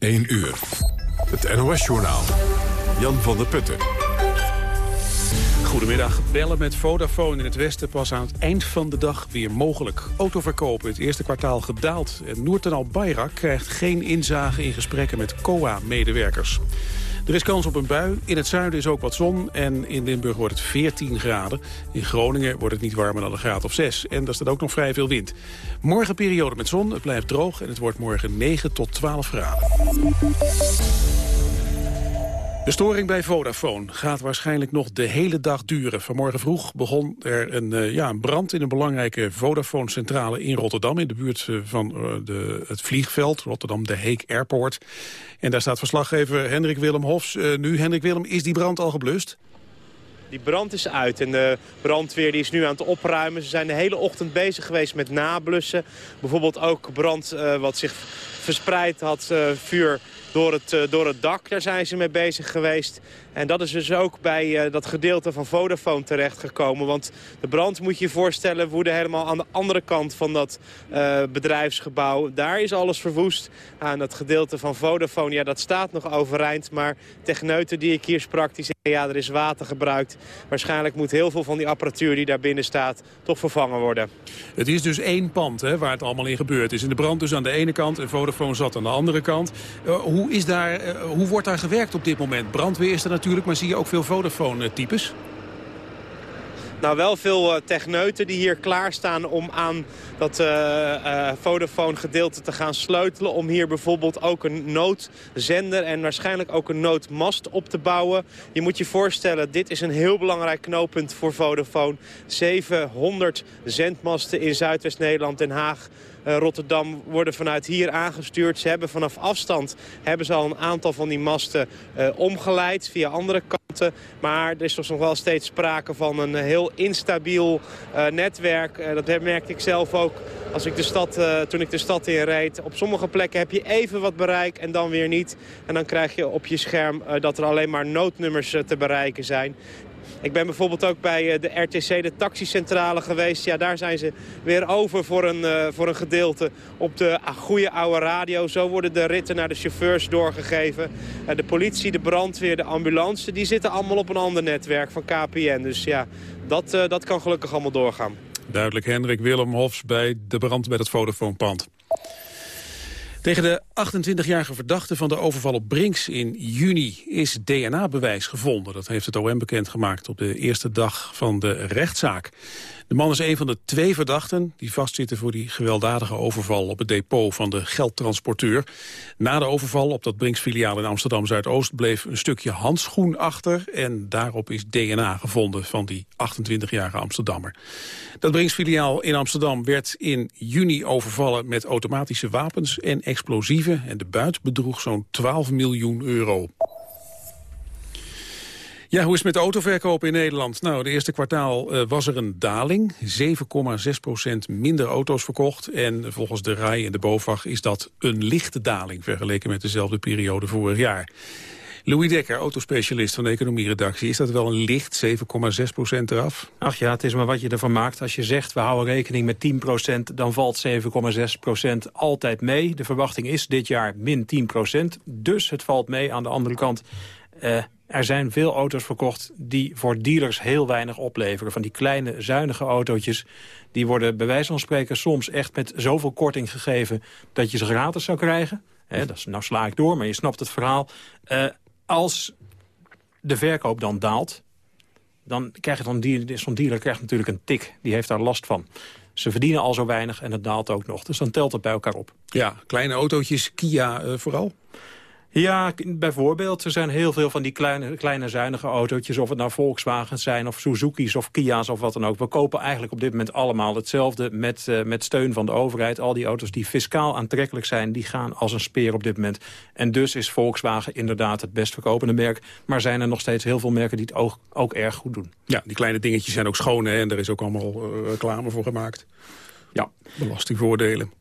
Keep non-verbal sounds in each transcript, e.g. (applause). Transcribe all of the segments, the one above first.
1 uur. Het NOS-journaal. Jan van der Putten. Goedemiddag. Bellen met Vodafone in het Westen pas aan het eind van de dag weer mogelijk. Autoverkopen het eerste kwartaal gedaald. En Noorten al Bayrak krijgt geen inzage in gesprekken met COA-medewerkers. Er is kans op een bui. In het zuiden is ook wat zon en in Limburg wordt het 14 graden. In Groningen wordt het niet warmer dan een graad of 6. En daar staat ook nog vrij veel wind. Morgen periode met zon, het blijft droog en het wordt morgen 9 tot 12 graden. De storing bij Vodafone gaat waarschijnlijk nog de hele dag duren. Vanmorgen vroeg begon er een, uh, ja, een brand in een belangrijke Vodafone-centrale in Rotterdam... in de buurt uh, van uh, de, het vliegveld, Rotterdam de Heek Airport. En daar staat verslaggever Hendrik Willem Hofs. nu, Hendrik Willem, is die brand al geblust? Die brand is uit en de brandweer die is nu aan het opruimen. Ze zijn de hele ochtend bezig geweest met nablussen. Bijvoorbeeld ook brand wat zich verspreid had, vuur door het, uh, door het dak. Daar zijn ze mee bezig geweest. En dat is dus ook bij uh, dat gedeelte van Vodafone terechtgekomen. Want de brand, moet je je voorstellen, woedde helemaal aan de andere kant van dat bedrijfsgebouw. Daar is alles verwoest. Aan dat gedeelte van Vodafone, ja, dat staat nog overeind. Maar techneuten die ik hier sprak, die ja, er is water gebruikt. Waarschijnlijk moet heel veel van die apparatuur die daar binnen staat toch vervangen worden. Het is dus één pand hè, waar het allemaal in gebeurd is. En de brand dus aan de ene kant en Vodafone zat aan de andere kant. Uh, hoe, is daar, uh, hoe wordt daar gewerkt op dit moment? Brandweer is er natuurlijk, maar zie je ook veel Vodafone-types? Nou, wel veel uh, techneuten die hier klaarstaan om aan dat uh, uh, Vodafone gedeelte te gaan sleutelen. Om hier bijvoorbeeld ook een noodzender en waarschijnlijk ook een noodmast op te bouwen. Je moet je voorstellen, dit is een heel belangrijk knooppunt voor Vodafone. 700 zendmasten in Zuidwest-Nederland, Den Haag, Rotterdam worden vanuit hier aangestuurd. Ze hebben vanaf afstand hebben ze al een aantal van die masten omgeleid via andere kanten. Maar er is nog wel steeds sprake van een heel instabiel uh, netwerk. dat merkte ik zelf ook als ik de stad, toen ik de stad in reed. Op sommige plekken heb je even wat bereik en dan weer niet. En dan krijg je op je scherm dat er alleen maar noodnummers te bereiken zijn. Ik ben bijvoorbeeld ook bij de RTC, de taxicentrale geweest. Ja, daar zijn ze weer over voor een, uh, voor een gedeelte op de goede oude radio. Zo worden de ritten naar de chauffeurs doorgegeven. Uh, de politie, de brandweer, de ambulance, die zitten allemaal op een ander netwerk van KPN. Dus ja, dat, dat kan gelukkig allemaal doorgaan. Duidelijk, Hendrik Willem Hofs bij de brand bij het Vodafone-pand. Tegen de 28-jarige verdachte van de overval op Brinks in juni is DNA-bewijs gevonden. Dat heeft het OM bekendgemaakt op de eerste dag van de rechtszaak. De man is een van de twee verdachten die vastzitten voor die gewelddadige overval op het depot van de geldtransporteur. Na de overval op dat Brinks-filiaal in Amsterdam-Zuidoost bleef een stukje handschoen achter en daarop is DNA gevonden van die 28-jarige Amsterdammer. Dat Brinks-filiaal in Amsterdam werd in juni overvallen met automatische wapens en explosieven en de buit bedroeg zo'n 12 miljoen euro. Ja, hoe is het met de autoverkoop in Nederland? Nou, de eerste kwartaal uh, was er een daling. 7,6 procent minder auto's verkocht. En volgens de RAI en de BOVAG is dat een lichte daling... vergeleken met dezelfde periode vorig jaar. Louis Dekker, autospecialist van de economieredactie. Is dat wel een licht 7,6 procent eraf? Ach ja, het is maar wat je ervan maakt. Als je zegt, we houden rekening met 10 procent... dan valt 7,6 procent altijd mee. De verwachting is dit jaar min 10 procent. Dus het valt mee. Aan de andere kant... Uh, er zijn veel auto's verkocht die voor dealers heel weinig opleveren. Van die kleine, zuinige autootjes. Die worden bij wijze van spreken soms echt met zoveel korting gegeven... dat je ze gratis zou krijgen. He, dat is, nou sla ik door, maar je snapt het verhaal. Uh, als de verkoop dan daalt... dan krijgt zo'n dealer, dealer krijgt natuurlijk een tik. Die heeft daar last van. Ze verdienen al zo weinig en het daalt ook nog. Dus dan telt het bij elkaar op. Ja, kleine autootjes, Kia uh, vooral? Ja, bijvoorbeeld. Er zijn heel veel van die kleine, kleine zuinige autootjes. Of het nou Volkswagens zijn of Suzuki's of Kia's of wat dan ook. We kopen eigenlijk op dit moment allemaal hetzelfde met, uh, met steun van de overheid. Al die auto's die fiscaal aantrekkelijk zijn, die gaan als een speer op dit moment. En dus is Volkswagen inderdaad het best verkopende merk. Maar zijn er nog steeds heel veel merken die het ook, ook erg goed doen. Ja, die kleine dingetjes zijn ook schoon hè? en daar is ook allemaal uh, reclame voor gemaakt. Ja. Belastingvoordelen.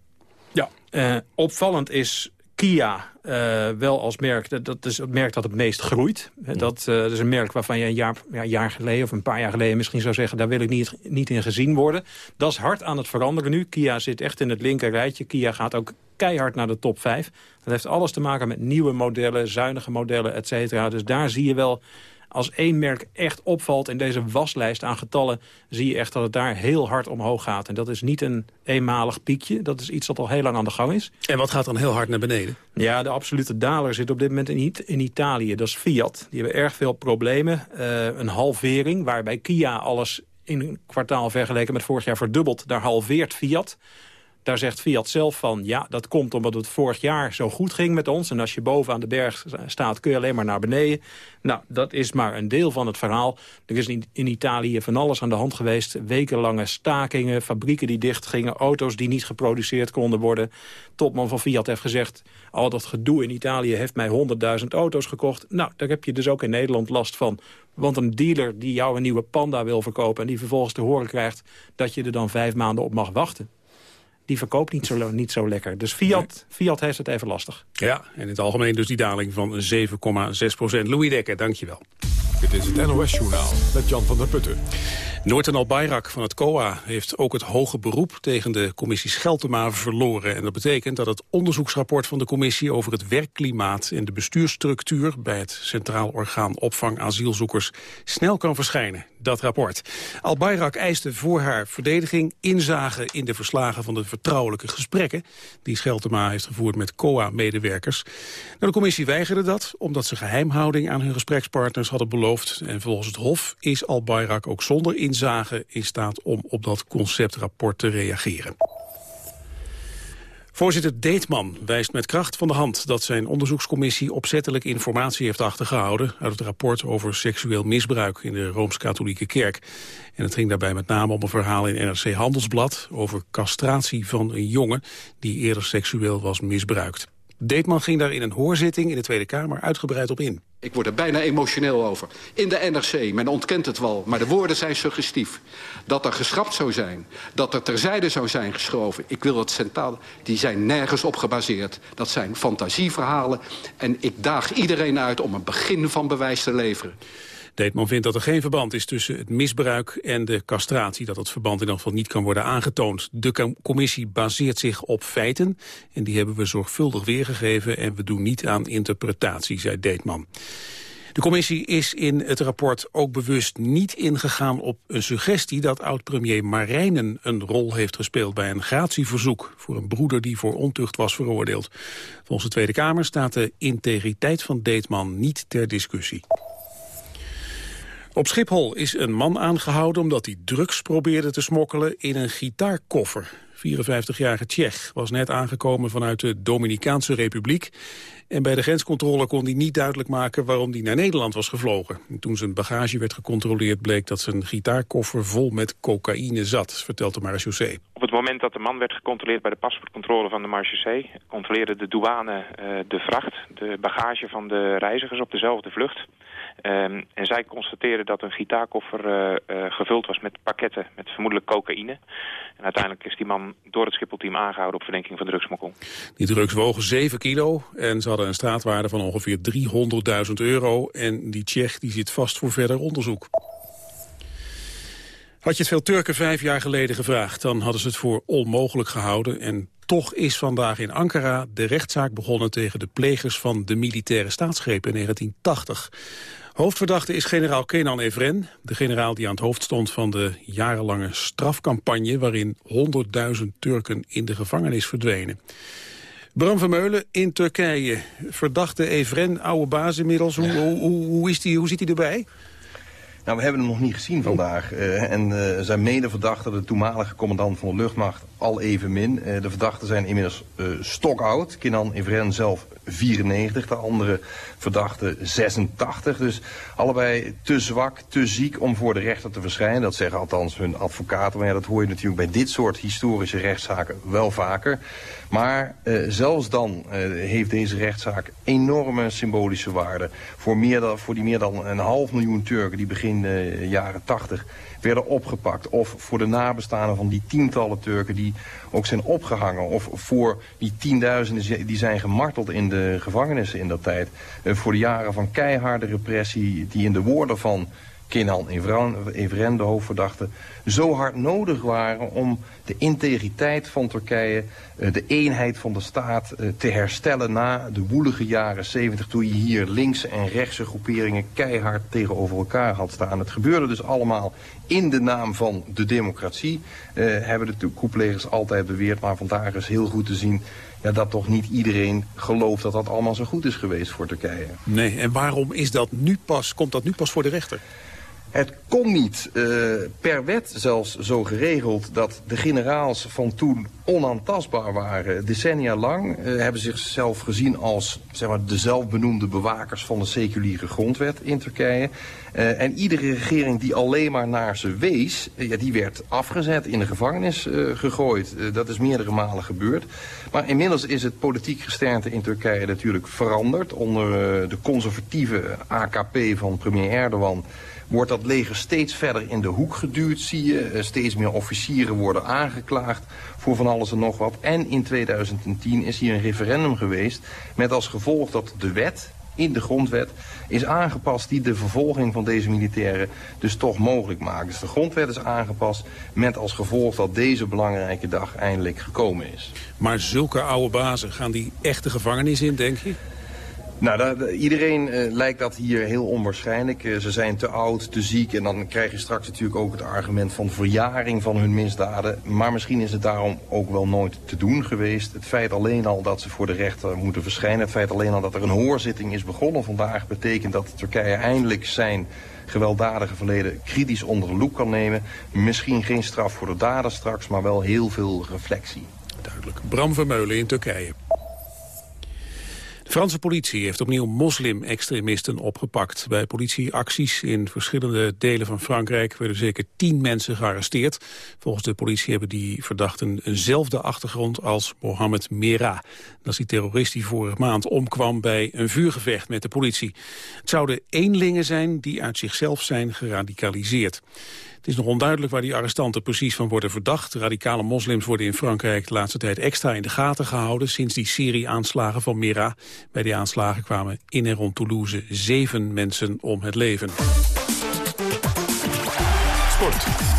Ja, uh, opvallend is Kia uh, wel als merk, dat, dat, is het merk dat het meest groeit. Dat, uh, dat, is een merk waarvan je een jaar, ja, jaar geleden of een paar jaar geleden misschien zou zeggen... daar wil ik niet, niet in gezien worden. Dat is hard aan het veranderen nu. Kia zit echt in het linker rijtje. Kia gaat ook keihard naar de top 5. Dat heeft alles te maken met nieuwe modellen, zuinige modellen, et cetera. Dus daar zie je wel als één merk echt opvalt in deze waslijst aan getallen... zie je echt dat het daar heel hard omhoog gaat. En dat is niet een eenmalig piekje. Dat is iets dat al heel lang aan de gang is. En wat gaat dan heel hard naar beneden? Ja, de absolute daler zit op dit moment in, in Italië. Dat is Fiat. Die hebben erg veel problemen. Uh, een halvering, waarbij Kia alles in een kwartaal vergeleken met vorig jaar verdubbeld. Daar halveert Fiat. Daar zegt Fiat zelf van, ja, dat komt omdat het vorig jaar zo goed ging met ons. En als je boven aan de berg staat, kun je alleen maar naar beneden. Nou, dat is maar een deel van het verhaal. Er is in, Italië van alles aan de hand geweest. Wekenlange stakingen, fabrieken die dichtgingen, auto's die niet geproduceerd konden worden. Topman van Fiat heeft gezegd, al dat gedoe in Italië heeft mij 100.000 auto's gekocht. Nou, daar heb je dus ook in Nederland last van. Want een dealer die jou een nieuwe Panda wil verkopen... en die vervolgens te horen krijgt dat je er dan vijf maanden op mag wachten die verkoopt niet zo, niet zo lekker. Dus Fiat, Fiat heeft het even lastig. Ja, en in het algemeen dus die daling van 7,6 procent. Louis Dekker, dankjewel. Dit is het NOS-journaal met Jan van der Putten. Noorten Al-Bayrak van het COA heeft ook het hoge beroep tegen de commissie Scheltema verloren. En dat betekent dat het onderzoeksrapport van de commissie over het werkklimaat en de bestuursstructuur bij het Centraal Orgaan Opvang Asielzoekers snel kan verschijnen. Dat rapport. Al-Bayrak eiste voor haar verdediging inzage in de verslagen van de vertrouwelijke gesprekken die Scheltema heeft gevoerd met COA-medewerkers. Nou, de commissie weigerde dat omdat ze geheimhouding aan hun gesprekspartners hadden beloofd. En volgens het Hof is Al-Bayrak ook zonder inzage in staat om op dat conceptrapport te reageren. Voorzitter Deetman wijst met kracht van de hand dat zijn onderzoekscommissie opzettelijk informatie heeft achtergehouden uit het rapport over seksueel misbruik in de Rooms-Katholieke Kerk. En het ging daarbij met name om een verhaal in NRC Handelsblad over castratie van een jongen die eerder seksueel was misbruikt. Deetman ging daar in een hoorzitting in de Tweede Kamer uitgebreid op in. Ik word er bijna emotioneel over. In de NRC, men ontkent het wel, maar de woorden zijn suggestief. Dat er geschrapt zou zijn, dat er terzijde zou zijn geschoven. Ik wil het centraal, die zijn nergens op gebaseerd. Dat zijn fantasieverhalen en ik daag iedereen uit om een begin van bewijs te leveren. Deetman vindt dat er geen verband is tussen het misbruik en de castratie. Dat het verband in ieder geval niet kan worden aangetoond. De commissie baseert zich op feiten. En die hebben we zorgvuldig weergegeven. En we doen niet aan interpretatie, zei Deetman. De commissie is in het rapport ook bewust niet ingegaan op een suggestie dat oud-premier Marijnen een rol heeft gespeeld bij een gratieverzoek voor een broeder die voor ontucht was veroordeeld. Volgens de Tweede Kamer staat de integriteit van Deetman niet ter discussie. Op Schiphol is een man aangehouden omdat hij drugs probeerde te smokkelen in een gitaarkoffer. 54-jarige Tsjech was net aangekomen vanuit de Dominicaanse Republiek. En bij de grenscontrole kon hij niet duidelijk maken waarom hij naar Nederland was gevlogen. toen zijn bagage werd gecontroleerd bleek dat zijn gitaarkoffer vol met cocaïne zat, vertelt de marechaussee. Op het moment dat de man werd gecontroleerd bij de paspoortcontrole van de marechaussee... controleerde de douane uh, de vracht, de bagage van de reizigers op dezelfde vlucht... Um, en zij constateerden dat een gitaarkoffer uh, uh, gevuld was met pakketten met vermoedelijk cocaïne. En uiteindelijk is die man door het Schipholteam aangehouden op verdenking van drugsmokkel. Die drugs wogen 7 kilo en ze hadden een straatwaarde van ongeveer 300.000 euro. En die Tsjech die zit vast voor verder onderzoek. Had je het veel Turken vijf jaar geleden gevraagd, dan hadden ze het voor onmogelijk gehouden. En toch is vandaag in Ankara de rechtszaak begonnen tegen de plegers van de militaire staatsgreep in 1980. Hoofdverdachte is generaal Kenan Evren, de generaal die aan het hoofd stond van de jarenlange strafcampagne waarin 100.000 Turken in de gevangenis verdwenen. Bram Vermeulen in Turkije, verdachte Evren, oude baas inmiddels, hoe, hoe, hoe, is die, hoe zit hij erbij? Nou, we hebben hem nog niet gezien vandaag. Uh, en uh, zijn medeverdachte, de toenmalige commandant van de luchtmacht, al even min. Uh, de verdachten zijn inmiddels stokoud. Kinan Evren zelf 94, de andere verdachte 86. Dus allebei te zwak, te ziek om voor de rechter te verschijnen. Dat zeggen althans hun advocaten. Maar ja, dat hoor je natuurlijk bij dit soort historische rechtszaken wel vaker. Maar zelfs dan heeft deze rechtszaak enorme symbolische waarde. Voor, meer dan, voor die meer dan een half miljoen Turken die begin uh, jaren 80 werden opgepakt. Of voor de nabestaanden van die tientallen Turken die ook zijn opgehangen. Of voor die tienduizenden die zijn gemarteld in de gevangenissen in dat tijd. Uh, voor de jaren van keiharde repressie die in de woorden van Kenan Evren, de hoofdverdachte, zo hard nodig waren om de integriteit van Turkije, eh, de eenheid van de staat eh, te herstellen na de woelige jaren 70 toen je hier linkse en rechtse groeperingen keihard tegenover elkaar had staan. Het gebeurde dus allemaal in de naam van de democratie, uh, hebben de koeplegers altijd beweerd, maar vandaag is heel goed te zien ja, dat toch niet iedereen gelooft dat dat allemaal zo goed is geweest voor Turkije. Nee, en waarom is dat nu pas, komt dat nu pas voor de rechter? Het kon niet uh, per wet zelfs zo geregeld dat de generaals van toen onaantastbaar waren. Decennia lang uh, hebben zichzelf gezien als zeg maar, de zelfbenoemde bewakers van de seculiere grondwet in Turkije. Uh, en iedere regering die alleen maar naar ze wees, ja, die werd afgezet, in de gevangenis gegooid. dat is meerdere malen gebeurd. Maar inmiddels is het politiek gesternte in Turkije natuurlijk veranderd. Onder de conservatieve AKP van premier Erdogan wordt dat leger steeds verder in de hoek geduwd, zie je. Eh, steeds meer officieren worden aangeklaagd voor van alles en nog wat. En in 2010 is hier een referendum geweest met als gevolg dat de wet, in de grondwet is aangepast die de vervolging van deze militairen dus toch mogelijk maakt. Dus de grondwet is aangepast met als gevolg dat deze belangrijke dag eindelijk gekomen is. Maar zulke oude bazen, gaan die echte gevangenis in, denk je? Nou, iedereen uh, lijkt dat hier heel onwaarschijnlijk. Uh, ze zijn te oud, te ziek en dan krijg je straks natuurlijk ook het argument van verjaring van hun misdaden. Maar misschien is het daarom ook wel nooit te doen geweest. Het feit alleen al dat ze voor de rechter moeten verschijnen, het feit alleen al dat er een hoorzitting is begonnen vandaag, betekent dat Turkije eindelijk zijn gewelddadige verleden kritisch onder de loep kan nemen. Misschien geen straf voor de daden straks, maar wel heel veel reflectie. Duidelijk. Bram Vermeulen in Turkije. Franse politie heeft opnieuw moslim-extremisten opgepakt. Bij politieacties in verschillende delen van Frankrijk werden zeker tien mensen gearresteerd. Volgens de politie hebben die verdachten eenzelfde achtergrond als Mohamed Merah. Dat is die terrorist die vorige maand omkwam bij een vuurgevecht met de politie. Het zouden eenlingen zijn die uit zichzelf zijn geradicaliseerd. Het is nog onduidelijk waar die arrestanten precies van worden verdacht. Radicale moslims worden in Frankrijk de laatste tijd extra in de gaten gehouden... sinds die serie aanslagen van Mira. Bij die aanslagen kwamen in en rond Toulouse zeven mensen om het leven. Sport.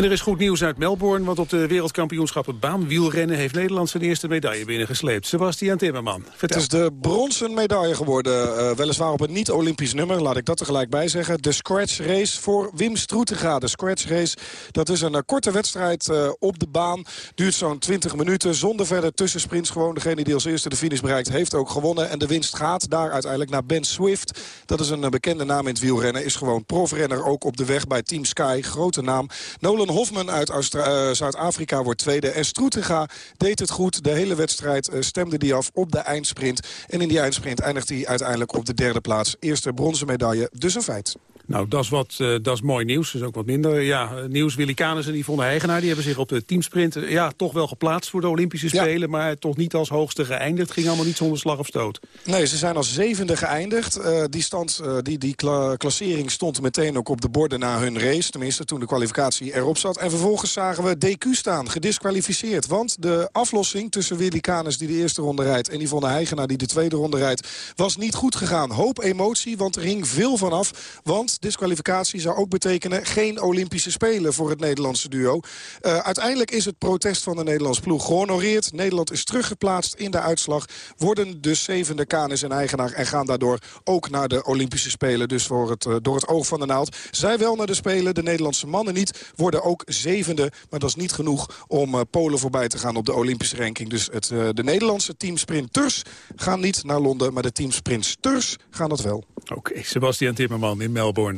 En er is goed nieuws uit Melbourne, want op de wereldkampioenschappen baanwielrennen heeft Nederland zijn eerste medaille binnengesleept. Sebastian Timmerman. Het is de bronzen medaille geworden, uh, weliswaar op een niet-olympisch nummer, laat ik dat tegelijk bij zeggen. De scratch race voor Wim Stroetega. De scratch race, dat is een uh, korte wedstrijd uh, op de baan, duurt zo'n 20 minuten, zonder verder tussensprints. Gewoon degene die als eerste de finish bereikt, heeft ook gewonnen. En de winst gaat daar uiteindelijk naar Ben Swift. Dat is een bekende naam in het wielrennen, is gewoon profrenner ook op de weg bij Team Sky. Grote naam. Nolan Hofman uit uh, Zuid-Afrika wordt tweede. En Stroetega deed het goed. De hele wedstrijd uh, stemde die af op de eindsprint. En in die eindsprint eindigt hij uiteindelijk op de derde plaats. Eerste bronzen medaille, dus een feit. Nou, dat is, wat, uh, dat is mooi nieuws. Dat is ook wat minder ja, nieuws. Willy Canes en Yvonne Heigenaar die hebben zich op de teamsprint ja, toch wel geplaatst voor de Olympische Spelen. Ja. Maar toch niet als hoogste geëindigd. Ging allemaal niet zonder slag of stoot. Nee, ze zijn als zevende geëindigd. Uh, die stand, die, die kla klassering stond meteen ook op de borden na hun race. Tenminste, toen de kwalificatie erop zat. En vervolgens zagen we DQ staan, gedisqualificeerd. Want de aflossing tussen Willy Canes die de eerste ronde rijdt... en Yvonne Heigenaar die de tweede ronde rijdt... was niet goed gegaan. Hoop emotie, want er hing veel vanaf. Want disqualificatie zou ook betekenen geen Olympische Spelen voor het Nederlandse duo. Uh, uiteindelijk is het protest van de Nederlandse ploeg gehonoreerd. Nederland is teruggeplaatst in de uitslag. Worden dus zevende Canis en eigenaar en gaan daardoor ook naar de Olympische Spelen. Dus voor het, uh, door het oog van de naald. Zij wel naar de Spelen, de Nederlandse mannen niet. Worden ook zevende, maar dat is niet genoeg om uh, Polen voorbij te gaan op de Olympische ranking. Dus het, de Nederlandse teamsprinters gaan niet naar Londen, maar de teamsprinters gaan dat wel. Oké, Sebastian Timmerman in Melbourne.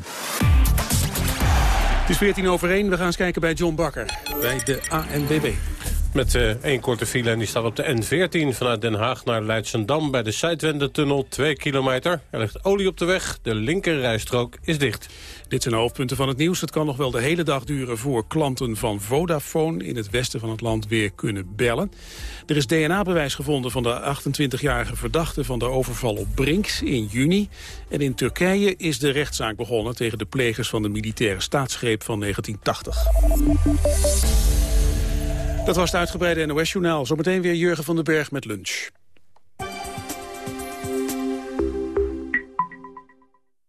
Het is 14 over 1. We gaan eens kijken bij John Bakker, bij de ANBB. Met uh, één korte file en die staat op de N14 vanuit Den Haag naar Leidsendam... bij de Zuidwendetunnel, 2 kilometer. Er ligt olie op de weg, de linkerrijstrook is dicht. Dit zijn de hoofdpunten van het nieuws. Het kan nog wel de hele dag duren voor klanten van Vodafone... in het westen van het land weer kunnen bellen. Er is DNA-bewijs gevonden van de 28-jarige verdachte... van de overval op Brinks in juni. En in Turkije is de rechtszaak begonnen... tegen de plegers van de militaire staatsgreep van 1980. Dat was het uitgebreide NOS-journaal. Zometeen weer Jurgen van den Berg met lunch.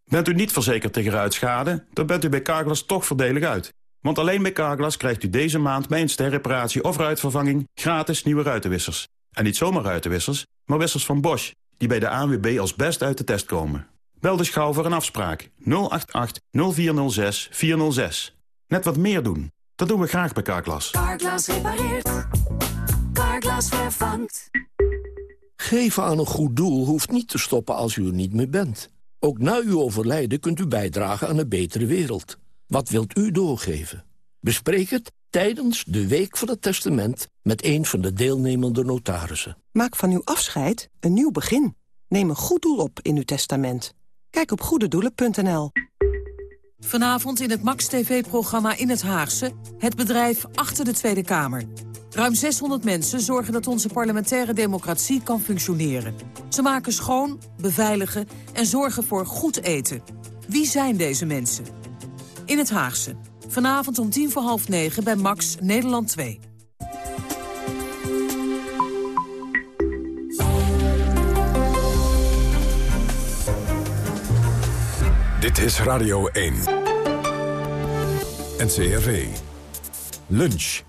Bent u niet verzekerd tegen ruitschade, dan bent u bij Carglass toch voordelig uit. Want alleen bij Carglass krijgt u deze maand bij een sterreparatie of ruitvervanging gratis nieuwe ruitenwissers. En niet zomaar ruitenwissers, maar wissers van Bosch, die bij de ANWB als best uit de test komen. Bel de schouw voor een afspraak 088 0406 406. Net wat meer doen. Dat doen we graag bij Carglass. Carglass repareert. Carglass vervangt. Geven aan een goed doel hoeft niet te stoppen als u er niet meer bent. Ook na uw overlijden kunt u bijdragen aan een betere wereld. Wat wilt u doorgeven? Bespreek het tijdens de Week van het Testament... met een van de deelnemende notarissen. Maak van uw afscheid een nieuw begin. Neem een goed doel op in uw testament. Kijk op goededoelen.nl. Vanavond in het Max TV-programma In het Haagse... het bedrijf achter de Tweede Kamer. Ruim 600 mensen zorgen dat onze parlementaire democratie kan functioneren. Ze maken schoon, beveiligen en zorgen voor goed eten. Wie zijn deze mensen? In het Haagse. Vanavond om tien voor half negen bij Max Nederland 2. Dit is Radio 1. NCRV. Lunch.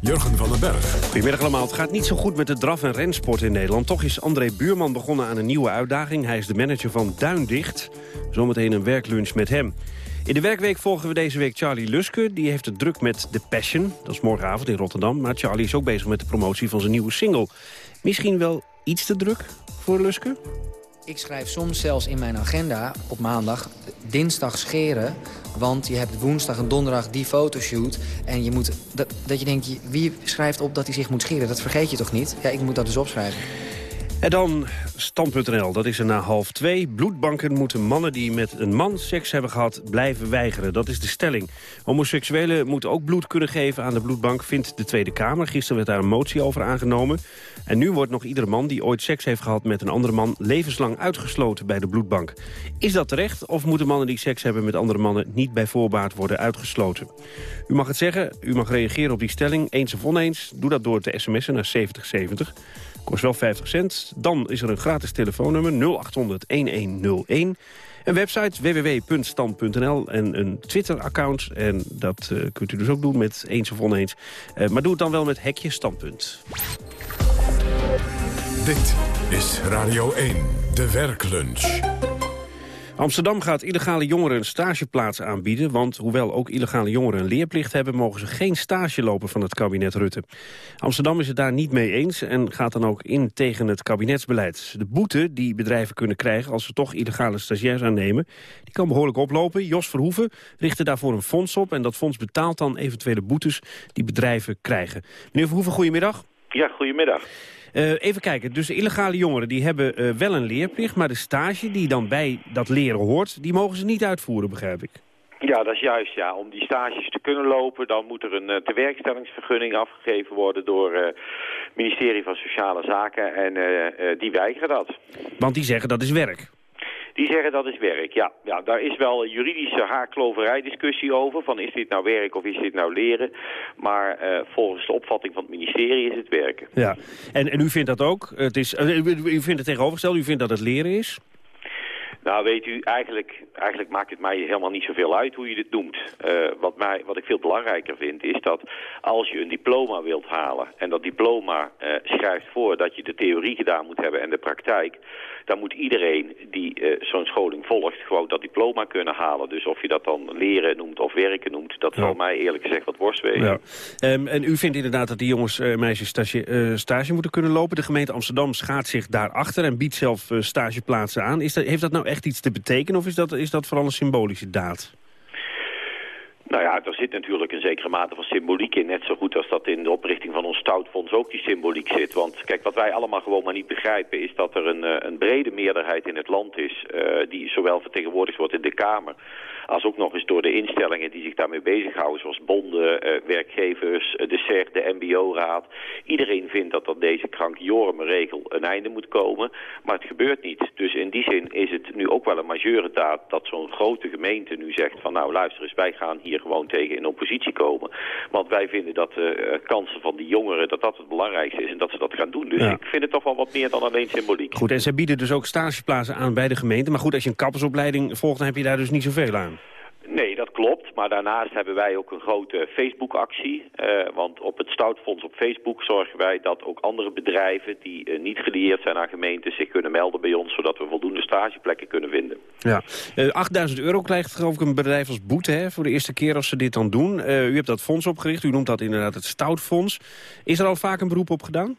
Jurgen van den Berg. Goedemiddag allemaal. Het gaat niet zo goed met de draf- en rensport in Nederland. Toch is André Buurman begonnen aan een nieuwe uitdaging. Hij is de manager van Duindicht. Zometeen een werklunch met hem. In de werkweek volgen we deze week Charlie Luske. Die heeft het druk met The Passion. Dat is morgenavond in Rotterdam. Maar Charlie is ook bezig met de promotie van zijn nieuwe single. Misschien wel iets te druk voor Luske? Ik schrijf soms zelfs in mijn agenda op maandag dinsdag scheren. Want je hebt woensdag en donderdag die fotoshoot. En je moet, dat, dat je denkt, wie schrijft op dat hij zich moet scheren? Dat vergeet je toch niet? Ja, ik moet dat dus opschrijven. En dan Stand.nl, dat is er na half twee. Bloedbanken moeten mannen die met een man seks hebben gehad blijven weigeren. Dat is de stelling. Homoseksuelen moeten ook bloed kunnen geven aan de bloedbank, vindt de Tweede Kamer. Gisteren werd daar een motie over aangenomen. En nu wordt nog iedere man die ooit seks heeft gehad met een andere man... levenslang uitgesloten bij de bloedbank. Is dat terecht of moeten mannen die seks hebben met andere mannen... niet bij voorbaat worden uitgesloten? U mag het zeggen, u mag reageren op die stelling, eens of oneens. Doe dat door te sms'en naar 7070. Kost wel 50 cent. Dan is er een gratis telefoonnummer 0800-1101. Een website www.stand.nl en een Twitter-account. En dat uh, kunt u dus ook doen met eens of oneens. Uh, maar doe het dan wel met hekje standpunt. Dit is Radio 1, de werklunch. Amsterdam gaat illegale jongeren een stageplaats aanbieden... want hoewel ook illegale jongeren een leerplicht hebben... mogen ze geen stage lopen van het kabinet Rutte. Amsterdam is het daar niet mee eens en gaat dan ook in tegen het kabinetsbeleid. De boete die bedrijven kunnen krijgen als ze toch illegale stagiairs aannemen... die kan behoorlijk oplopen. Jos Verhoeven richtte daarvoor een fonds op... en dat fonds betaalt dan eventuele boetes die bedrijven krijgen. Meneer Verhoeven, goedemiddag. Ja, goedemiddag. Uh, even kijken, dus illegale jongeren die hebben uh, wel een leerplicht... maar de stage die dan bij dat leren hoort, die mogen ze niet uitvoeren, begrijp ik. Ja, dat is juist. Ja. Om die stages te kunnen lopen, dan moet er een uh, tewerkstellingsvergunning afgegeven worden door het ministerie van Sociale Zaken. En die weigeren dat. Want die zeggen dat is werk. Die zeggen dat is werk, ja. ja daar is wel een juridische haarkloverijdiscussie over. Van is dit nou werk of is dit nou leren? Maar uh, volgens de opvatting van het ministerie is het werken. Ja, en, en u vindt dat ook? Het is, uh, u vindt het tegenovergesteld, u vindt dat het leren is? Nou, weet u, eigenlijk, eigenlijk maakt het mij helemaal niet zoveel uit hoe je dit noemt. Uh, wat, mij, wat ik veel belangrijker vind, is dat als je een diploma wilt halen... en dat diploma uh, schrijft voor dat je de theorie gedaan moet hebben en de praktijk... dan moet iedereen die uh, zo'n scholing volgt gewoon dat diploma kunnen halen. Dus of je dat dan leren noemt of werken noemt... dat ja. zal mij eerlijk gezegd wat worst wezen. Ja. Um, en u vindt inderdaad dat die jongens en meisjes stage, stage, moeten kunnen lopen. De gemeente Amsterdam schaadt zich daarachter en biedt zelf stageplaatsen aan. Is dat, heeft dat nou echt iets te betekenen of is dat, is dat vooral een symbolische daad? Nou ja, er zit natuurlijk een zekere mate van symboliek in. Net zo goed als dat in de oprichting van ons stoutfonds ook die symboliek zit. Want kijk, wat wij allemaal gewoon maar niet begrijpen... is dat er een, een brede meerderheid in het land is... die zowel vertegenwoordigd wordt in de Kamer als ook nog eens door de instellingen die zich daarmee bezighouden... zoals bonden, eh, werkgevers, de SER, de MBO-raad. Iedereen vindt dat dat deze regel een einde moet komen. Maar het gebeurt niet. Dus in die zin is het nu ook wel een majeure daad... dat zo'n grote gemeente nu zegt van... nou luister eens, wij gaan hier gewoon tegen in oppositie komen. Want wij vinden dat de uh, kansen van die jongeren... dat dat het belangrijkste is en dat ze dat gaan doen. Dus ik vind het toch wel wat meer dan alleen symboliek. Goed, en zij bieden dus ook stageplaatsen aan bij de gemeente. Maar goed, als je een kappersopleiding volgt... dan heb je daar dus niet zoveel aan. Nee, dat klopt. Maar daarnaast hebben wij ook een grote Facebook-actie. Uh, want op het Stoutfonds op Facebook zorgen wij dat ook andere bedrijven... die uh, niet gelieerd zijn aan gemeenten zich kunnen melden bij ons... zodat we voldoende stageplekken kunnen vinden. Ja, uh, 8000 euro krijgt geloof ik een bedrijf als boete hè, voor de eerste keer als ze dit dan doen. u hebt dat fonds opgericht, u noemt dat inderdaad het Stoutfonds. Is er al vaak een beroep op gedaan?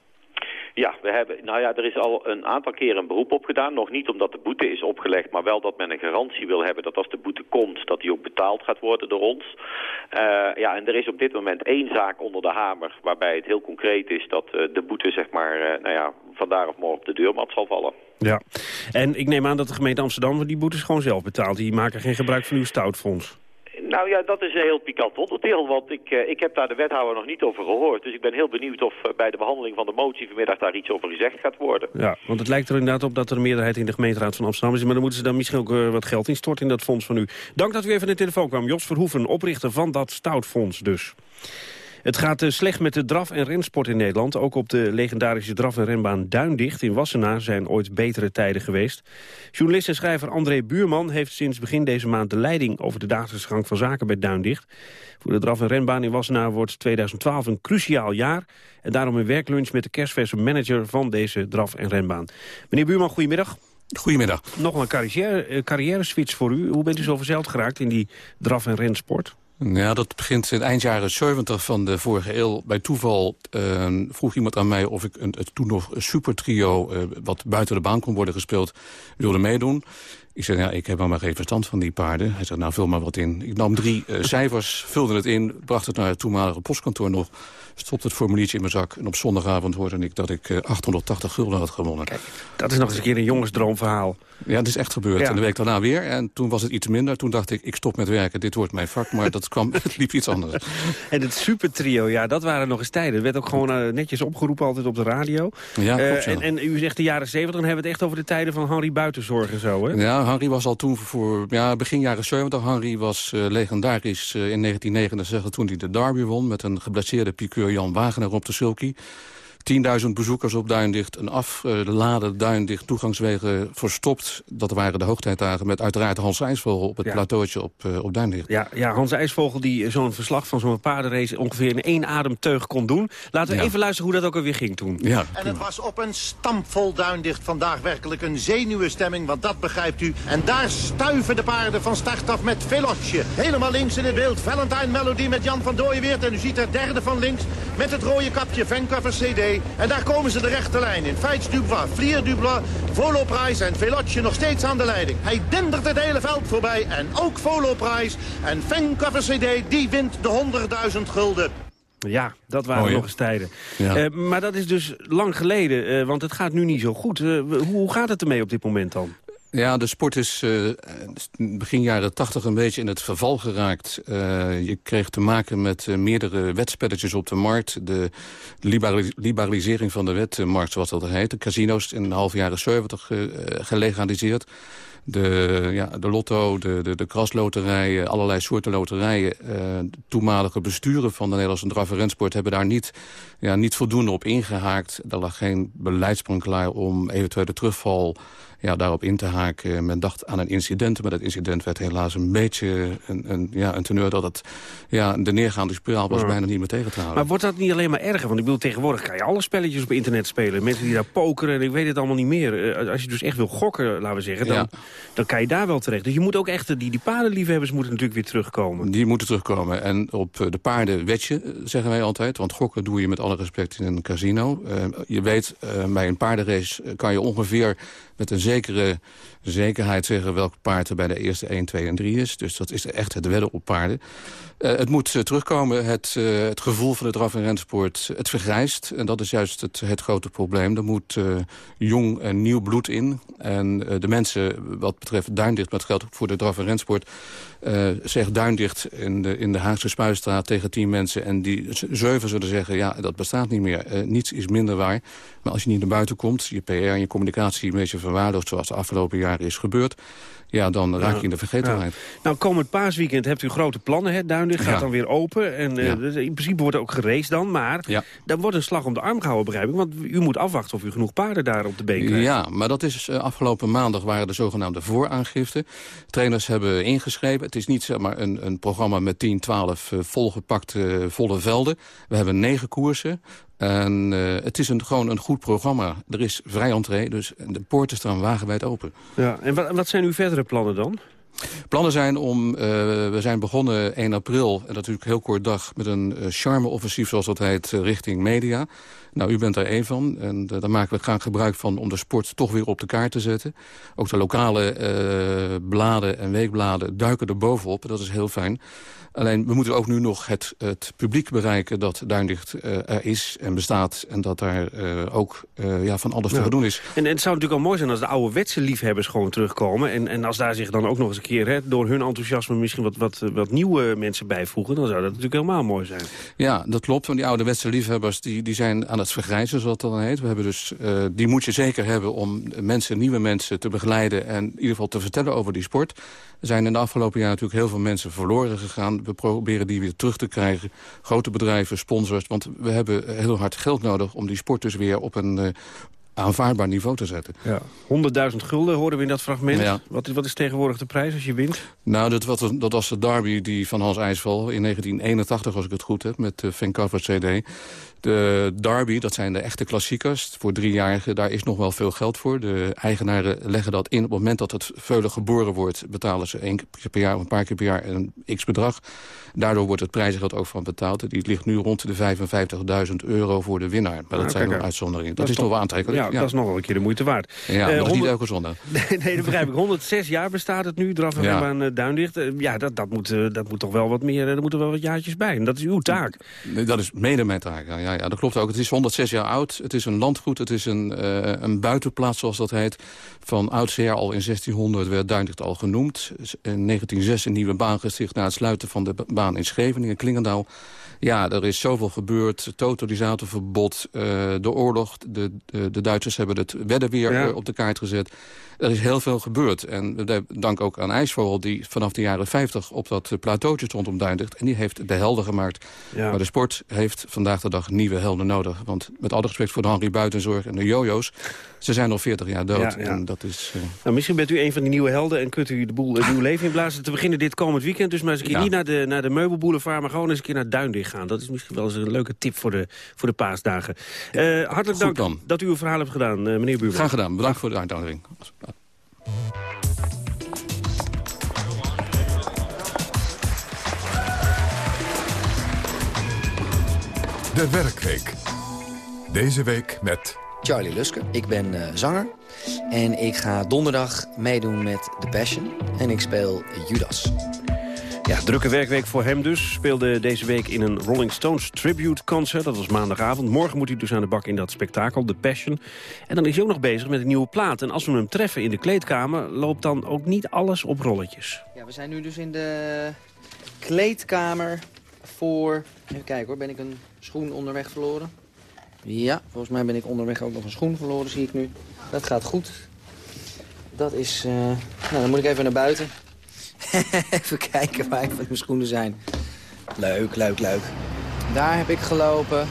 Ja, we hebben, nou ja, er is al een aantal keren een beroep op gedaan. Nog niet omdat de boete is opgelegd, maar wel dat men een garantie wil hebben dat als de boete komt, dat die ook betaald gaat worden door ons. Uh, ja, en er is op dit moment één zaak onder de hamer waarbij het heel concreet is dat uh, de boete, zeg maar, uh, nou ja, vandaag of morgen op de deurmat zal vallen. Ja, en ik neem aan dat de gemeente Amsterdam die boetes gewoon zelf betaalt. Die maken geen gebruik van uw stoutfonds. Nou ja, dat is een heel pikant onderdeel, want ik, uh, ik heb daar de wethouder nog niet over gehoord. Dus ik ben heel benieuwd of uh, bij de behandeling van de motie vanmiddag daar iets over gezegd gaat worden. Ja, want het lijkt er inderdaad op dat er een meerderheid in de gemeenteraad van Amsterdam is. Maar dan moeten ze dan misschien ook uh, wat geld instorten in dat fonds van u. Dank dat u even in de telefoon kwam. Jos Verhoeven, oprichter van dat stoutfonds dus. Het gaat uh, slecht met de draf- en rensport in Nederland. Ook op de legendarische draf- en renbaan Duindicht in Wassenaar zijn ooit betere tijden geweest. Journalist en schrijver André Buurman heeft sinds begin deze maand de leiding over de dagelijkse gang van zaken bij Duindicht. Voor de draf- en renbaan in Wassenaar wordt 2012 een cruciaal jaar. En daarom een werklunch met de kerstverse manager van deze draf- en renbaan. Meneer Buurman, goedemiddag. Goedemiddag. Nog een carrière, carrière switch voor u. Hoe bent u zo verzeild geraakt in die draf- en rensport? Ja, dat begint in eind jaren 70 van de vorige eeuw. Bij toeval uh, vroeg iemand aan mij of ik een, het toen nog supertrio... Uh, wat buiten de baan kon worden gespeeld, wilde meedoen. Ik zei, ja, ik heb maar geen verstand van die paarden. Hij zei, nou, vul maar wat in. Ik nam drie uh, cijfers, vulde het in, bracht het naar het toenmalige postkantoor nog... stopte het formuliertje in mijn zak en op zondagavond hoorde ik dat ik uh, 880 gulden had gewonnen. Kijk, dat is nog eens een keer een jongensdroomverhaal. Ja, het is echt gebeurd. Ja. En de week daarna weer. En toen was het iets minder. Toen dacht ik, ik stop met werken. Dit wordt mijn vak. Maar dat kwam, (laughs) het liep iets anders. En het supertrio, ja, dat waren nog eens tijden. Het werd ook gewoon uh, netjes opgeroepen altijd op de radio. Ja, klopt, uh, en, en, u zegt de jaren 70, dan hebben we het echt over de tijden van Henry Buitenzorg en zo, hè? Ja, Henry was al toen voor ja, begin jaren 70. Henry was uh, legendarisch in 1969 toen hij de derby won... met een geblesseerde piqueur Jan Wagener op de sulky. 10.000 bezoekers op Duindicht, een afgeladen Duindicht, toegangswegen verstopt. Dat waren de hoogtijdagen met uiteraard Hans IJsvogel op het ja. plateautje op, uh, op Duindicht. Ja, ja Hans IJsvogel die zo'n verslag van zo'n paardenrace ongeveer in één ademteug kon doen. Laten we ja. even luisteren hoe dat ook alweer ging toen. Ja, en het was op een stampvol Duindicht vandaag werkelijk een zenuwenstemming, want dat begrijpt u. En daar stuiven de paarden van start af met Velotje. Helemaal links in het beeld, Valentine Melody met Jan van Dooyeweert. En u ziet er derde van links met het rode kapje Vancouver CD. En daar komen ze de rechte lijn in. Feits Dubois, Vlier Dubois, Voloprijs en Velotje nog steeds aan de leiding. Hij dendert het hele veld voorbij en ook Voloprijs. En Vancouver CD, die wint de 100.000 gulden. Ja, dat waren nog eens tijden. Ja. Uh, maar dat is dus lang geleden, uh, want het gaat nu niet zo goed. Uh, hoe, hoe gaat het ermee op dit moment dan? Ja, de sport is uh, begin jaren tachtig een beetje in het verval geraakt. Uh, je kreeg te maken met uh, meerdere wetspelletjes op de markt. De liberalis liberalisering van de wetmarkt, zoals dat heet. De casino's in de half jaren 70 gelegaliseerd. De, ja, de lotto, de, de, de krasloterijen, allerlei soorten loterijen. toenmalige besturen van de Nederlandse draf- hebben daar niet, ja, niet voldoende op ingehaakt. Er lag geen beleidsplan klaar om eventuele terugval ja, daarop in te haken. Men dacht aan een incident, maar dat incident werd helaas een beetje een, een, ja, een teneur... dat het ja, de neergaande spiraal was ja. bijna niet meer tegen te houden. Maar wordt dat niet alleen maar erger? Want ik bedoel, tegenwoordig kan je alle spelletjes op internet spelen. Mensen die daar pokeren en ik weet het allemaal niet meer. Als je dus echt wil gokken, laten we zeggen, dan, ja. dan kan je daar wel terecht. Dus je moet ook echt, die, die paardenliefhebbers moeten natuurlijk weer terugkomen. Die moeten terugkomen. En op de paarden wet je, zeggen wij altijd. Want gokken doe je met alle respect in een casino. Uh, je weet, uh, bij een paardenrace kan je ongeveer met een zekere zekerheid zeggen welk paard er bij de eerste 1, 2 en 3 is. Dus dat is echt het wedden op paarden. Uh, het moet uh, terugkomen, het, uh, het gevoel van de draf- en rensport, het vergrijst. En dat is juist het, het grote probleem. Er moet jong en nieuw bloed in. En de mensen, wat betreft Duindicht, maar het geldt ook voor de draf- en rensport... zegt Duindicht in de, in de Haagse Spuistraat tegen tien mensen... en die zeven zullen zeggen, ja, dat bestaat niet meer. niets is minder waar. Maar als je niet naar buiten komt, je PR en je communicatie een beetje verwaarloosd... zoals de afgelopen jaren is gebeurd ja, dan raak je in de vergetelheid. Ja. Nou, komend paasweekend hebt u grote plannen, hè? Duindig gaat dan weer open. En uh, dus in principe wordt er ook geraced dan. Maar dan wordt een slag om de arm gehouden, begrijp ik. Want u moet afwachten of u genoeg paarden daar op de been krijgt. Ja, maar dat is uh, afgelopen maandag waren de zogenaamde vooraangiften. Trainers hebben ingeschreven. Het is niet zeg maar, een, een programma met 10, 12 uh, volgepakte volle velden. We hebben negen koersen. En uh, het is een, gewoon een goed programma. Er is vrij entree, dus de poorten staan wagenwijd open. Ja, en wat, wat zijn uw verdere plannen dan? Plannen zijn om, uh, we zijn begonnen 1 april, en natuurlijk heel kort dag... met een uh, charme-offensief, zoals dat heet, richting media. Nou, u bent daar één van. En daar maken we graag gebruik van om de sport toch weer op de kaart te zetten. Ook de lokale bladen en weekbladen duiken er bovenop. Dat is heel fijn. Alleen, we moeten ook nu nog het, het publiek bereiken dat Duindicht uh, er is en bestaat. En dat daar uh, ook uh, ja, van alles ja. te doen is. En, en, het zou natuurlijk al mooi zijn als de ouderwetse liefhebbers gewoon terugkomen. En, en als daar zich dan ook nog eens een keer hè, door hun enthousiasme misschien wat, wat, wat nieuwe mensen bijvoegen. Dan zou dat natuurlijk helemaal mooi zijn. Ja, dat klopt. Want die ouderwetse liefhebbers die, die zijn aan het vergrijzen, zoals dat dan heet. We hebben dus, die moet je zeker hebben om mensen, nieuwe mensen te begeleiden. En in ieder geval te vertellen over die sport. Er zijn in de afgelopen jaar natuurlijk heel veel mensen verloren gegaan. We proberen die weer terug te krijgen. Grote bedrijven, sponsors. Want we hebben heel hard geld nodig om die sport dus weer op een uh, aanvaardbaar niveau te zetten. Ja. 100.000 gulden hoorden we in dat fragment. Ja. Wat, wat, is tegenwoordig de prijs als je wint? Nou, dat, was, dat was de derby die van Hans IJsval in 1981, als ik het goed heb, met de Vancouver CD. De derby, dat zijn de echte klassiekers. Voor driejarigen, daar is nog wel veel geld voor. De eigenaren leggen dat in. Op het moment dat het veulen geboren wordt... betalen ze één keer per jaar of een paar keer per jaar een x-bedrag. Daardoor wordt het prijzengeld ook van betaald. Die ligt nu rond de 55.000 euro voor de winnaar. Maar dat Nou, zijn nog uit. uitzonderingen. Dat, Dat is is nog wel toch- aantrekkelijk. Ja, dat is nog wel een keer de moeite waard. Ja, Eh, nog niet 100 elke zondag. (laughs) Nee, nee, dat begrijp ik. 106 jaar bestaat het nu, draf en Ja. aan uh, Duindicht. Eh, ja, dat, dat, moet, eh, dat moet toch wel wat meer, eh, er moeten wel wat jaartjes bij. En dat is uw taak. Dat is mede mijn taak. Ja, ja, dat klopt ook. Het is 106 jaar oud. Het is een landgoed. Het is een, eh, een buitenplaats, zoals dat heet. Van oudsher al in 1600 werd Duindicht al genoemd. In 1906 een nieuwe baan gesticht na het sluiten van de ba- baan in Scheveningen, Klingendaal. Ja, er is zoveel gebeurd. Totalisatorverbod, eh, de oorlog. De, de, de Duitsers hebben het wedden weer Ja. eh, op de kaart gezet. Er is heel veel gebeurd. En we dank ook aan IJsvogel, die vanaf de jaren 50 op dat eh, plateautje stond om Duindicht. En die heeft de helden gemaakt. Ja. Maar de sport heeft vandaag de dag nieuwe helden nodig. Want met alle respect voor de Henri Buitenzorg en de jojo's... ze zijn al 40 jaar dood. Ja, ja. En dat is... eh, Nou, misschien bent u een van die nieuwe helden en kunt u de boel een nieuw (laughs) leven inblazen. Te beginnen dit komend weekend. Dus maar eens een keer Ja. niet naar de, naar de meubelboulevard, maar gewoon eens een keer naar Duindicht gaan. Dat is misschien wel eens een leuke tip voor de, voor de paasdagen. Eh, hartelijk dank dat u uw verhaal hebt gedaan, eh, meneer Buurman. Graag gedaan. Bedankt voor de uitnodiging. De Werkweek. Deze week met... Charlie Luske. Ik ben eh, zanger. En ik ga donderdag meedoen met The Passion. En ik speel Judas. Ja, drukke werkweek voor hem dus. Speelde deze week in een Rolling Stones tribute concert. Dat was maandagavond. Morgen moet hij dus aan de bak in dat spektakel, The Passion. En dan is hij ook nog bezig met een nieuwe plaat. En als we hem treffen in de kleedkamer... loopt dan ook niet alles op rolletjes. Ja, we zijn nu dus in de kleedkamer voor... Even kijken hoor, ben ik een schoen onderweg verloren? Ja, volgens mij ben ik onderweg ook nog een schoen verloren, zie ik nu. Dat gaat goed. Dat is... eh, Nou, dan moet ik even naar buiten. (laughs) even kijken waar even mijn schoenen zijn. Leuk, leuk, leuk. Daar heb ik gelopen.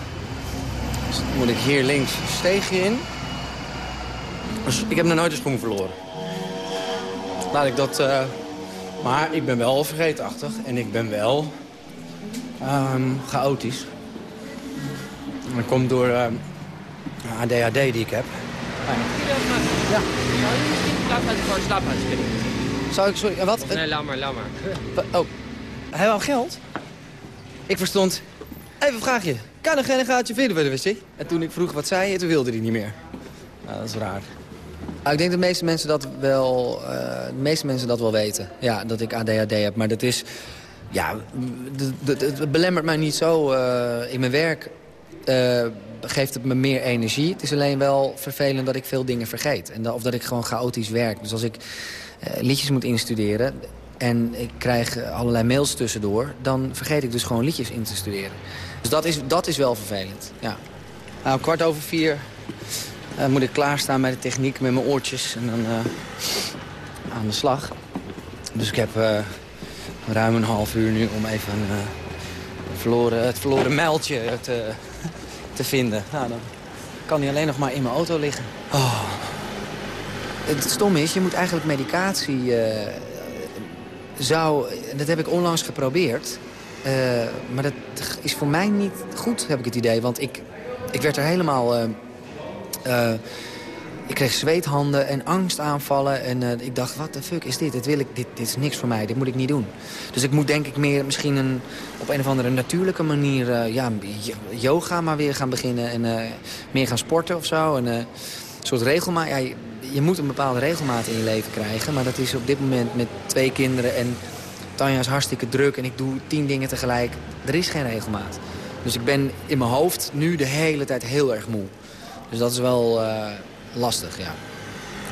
Dus dan moet ik hier links een steegje in. Dus ik heb nog nooit een schoen verloren. Laat ik dat... eh, Maar ik ben wel vergeetachtig en ik ben wel ehm, chaotisch. Dat komt door ehm, ADHD die ik heb. Ja. Zou ik, sorry, wat? Nee, laat maar, laat maar. Oh, hij wou geld? Ik verstond, even een vraagje. Kan er geen gaatje vinden bij de wc? En toen ik vroeg wat zei je, toen wilde hij niet meer. Nou, dat is raar. Ah, ik denk dat de meeste mensen dat wel, uh, de meeste mensen dat wel weten. Ja, dat ik ADHD heb. Maar dat is... Ja, het belemmert mij niet zo uh, in mijn werk. Uh, geeft het me meer energie. Het is alleen wel vervelend dat ik veel dingen vergeet. En dat, of dat ik gewoon chaotisch werk. Dus als ik liedjes moet instuderen en ik krijg allerlei mails tussendoor... dan vergeet ik dus gewoon liedjes in te studeren. Dus dat is, dat is wel vervelend, ja. Nou, kwart over vier uh, moet ik klaarstaan bij de techniek met mijn oortjes en dan aan de slag. Dus ik heb ruim een half uur nu om even verloren, het verloren mijltje te, te vinden. Nou, dan kan hij alleen nog maar in mijn auto liggen. Oh. Het stomme is, je moet eigenlijk medicatie... zou, dat heb ik onlangs geprobeerd... maar dat is voor mij niet goed, heb ik het idee. Want ik, ik werd er helemaal uh, ik kreeg zweethanden en angstaanvallen. En uh, ik dacht, wat de fuck is dit? Dit, wil ik, dit? dit is niks voor mij, dit moet ik niet doen. Dus ik moet denk ik meer misschien een, op een of andere natuurlijke manier... Uh, ja, yoga maar weer gaan beginnen en meer gaan sporten of zo. En, een soort regelmaat. Ja, je, je, moet een bepaalde regelmaat in je leven krijgen. Maar dat is op dit moment met twee kinderen en Tanja is hartstikke druk... en ik doe tien dingen tegelijk. Er is geen regelmaat. Dus ik ben in mijn hoofd nu de hele tijd heel erg moe. Dus dat is wel lastig, ja.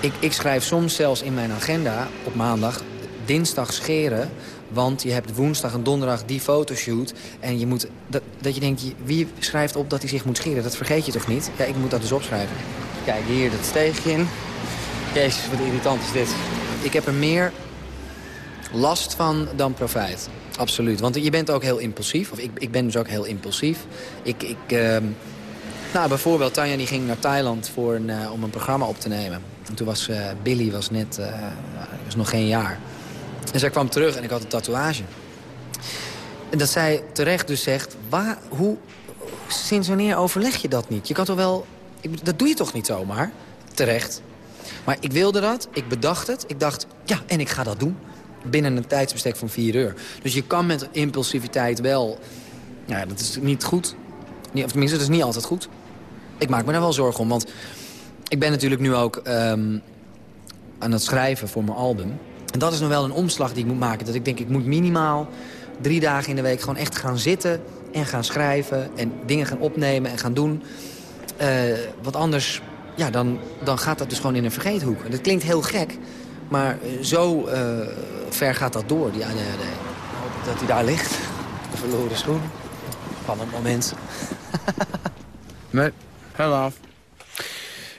Ik, ik schrijf soms zelfs in mijn agenda op maandag dinsdag scheren. Want je hebt woensdag en donderdag die fotoshoot. En je moet, dat, dat je denkt, wie schrijft op dat hij zich moet scheren? Dat vergeet je toch niet? Ja, ik moet dat dus opschrijven. Kijk, hier dat steegje in. Jezus, wat irritant is dit. Ik heb er meer last van dan profijt. Absoluut. Want je bent ook heel impulsief. Of ik, ik ben dus ook heel impulsief. Ik, ik, uh, nou, bijvoorbeeld Tanja die ging naar Thailand voor een, uh, om een programma op te nemen. En toen was uh, Billy was net, uh, was nog geen jaar. En zij kwam terug en ik had een tatoeage. En dat zij terecht dus zegt, waar, hoe, sinds wanneer overleg je dat niet? Je kan toch wel, dat doe je toch niet zomaar? Terecht. Maar ik wilde dat, ik bedacht het. Ik dacht, ja, en ik ga dat doen. Binnen een tijdsbestek van vier uur. Dus je kan met impulsiviteit wel... Ja, dat is niet goed. Of tenminste, dat is niet altijd goed ik maak me daar wel zorgen om. Want ik ben natuurlijk nu ook ehm, aan het schrijven voor mijn album. En dat is nog wel een omslag die ik moet maken. Dat ik denk, ik moet minimaal drie dagen in de week gewoon echt gaan zitten... en gaan schrijven en dingen gaan opnemen en gaan doen. Uh, want anders, ja, dan, dan gaat dat dus gewoon in een vergeethoek. En dat klinkt heel gek, maar eh, zo uh, ver gaat dat door, die ADHD. Ik dat hij daar ligt. De verloren schoen. Van het moment. maar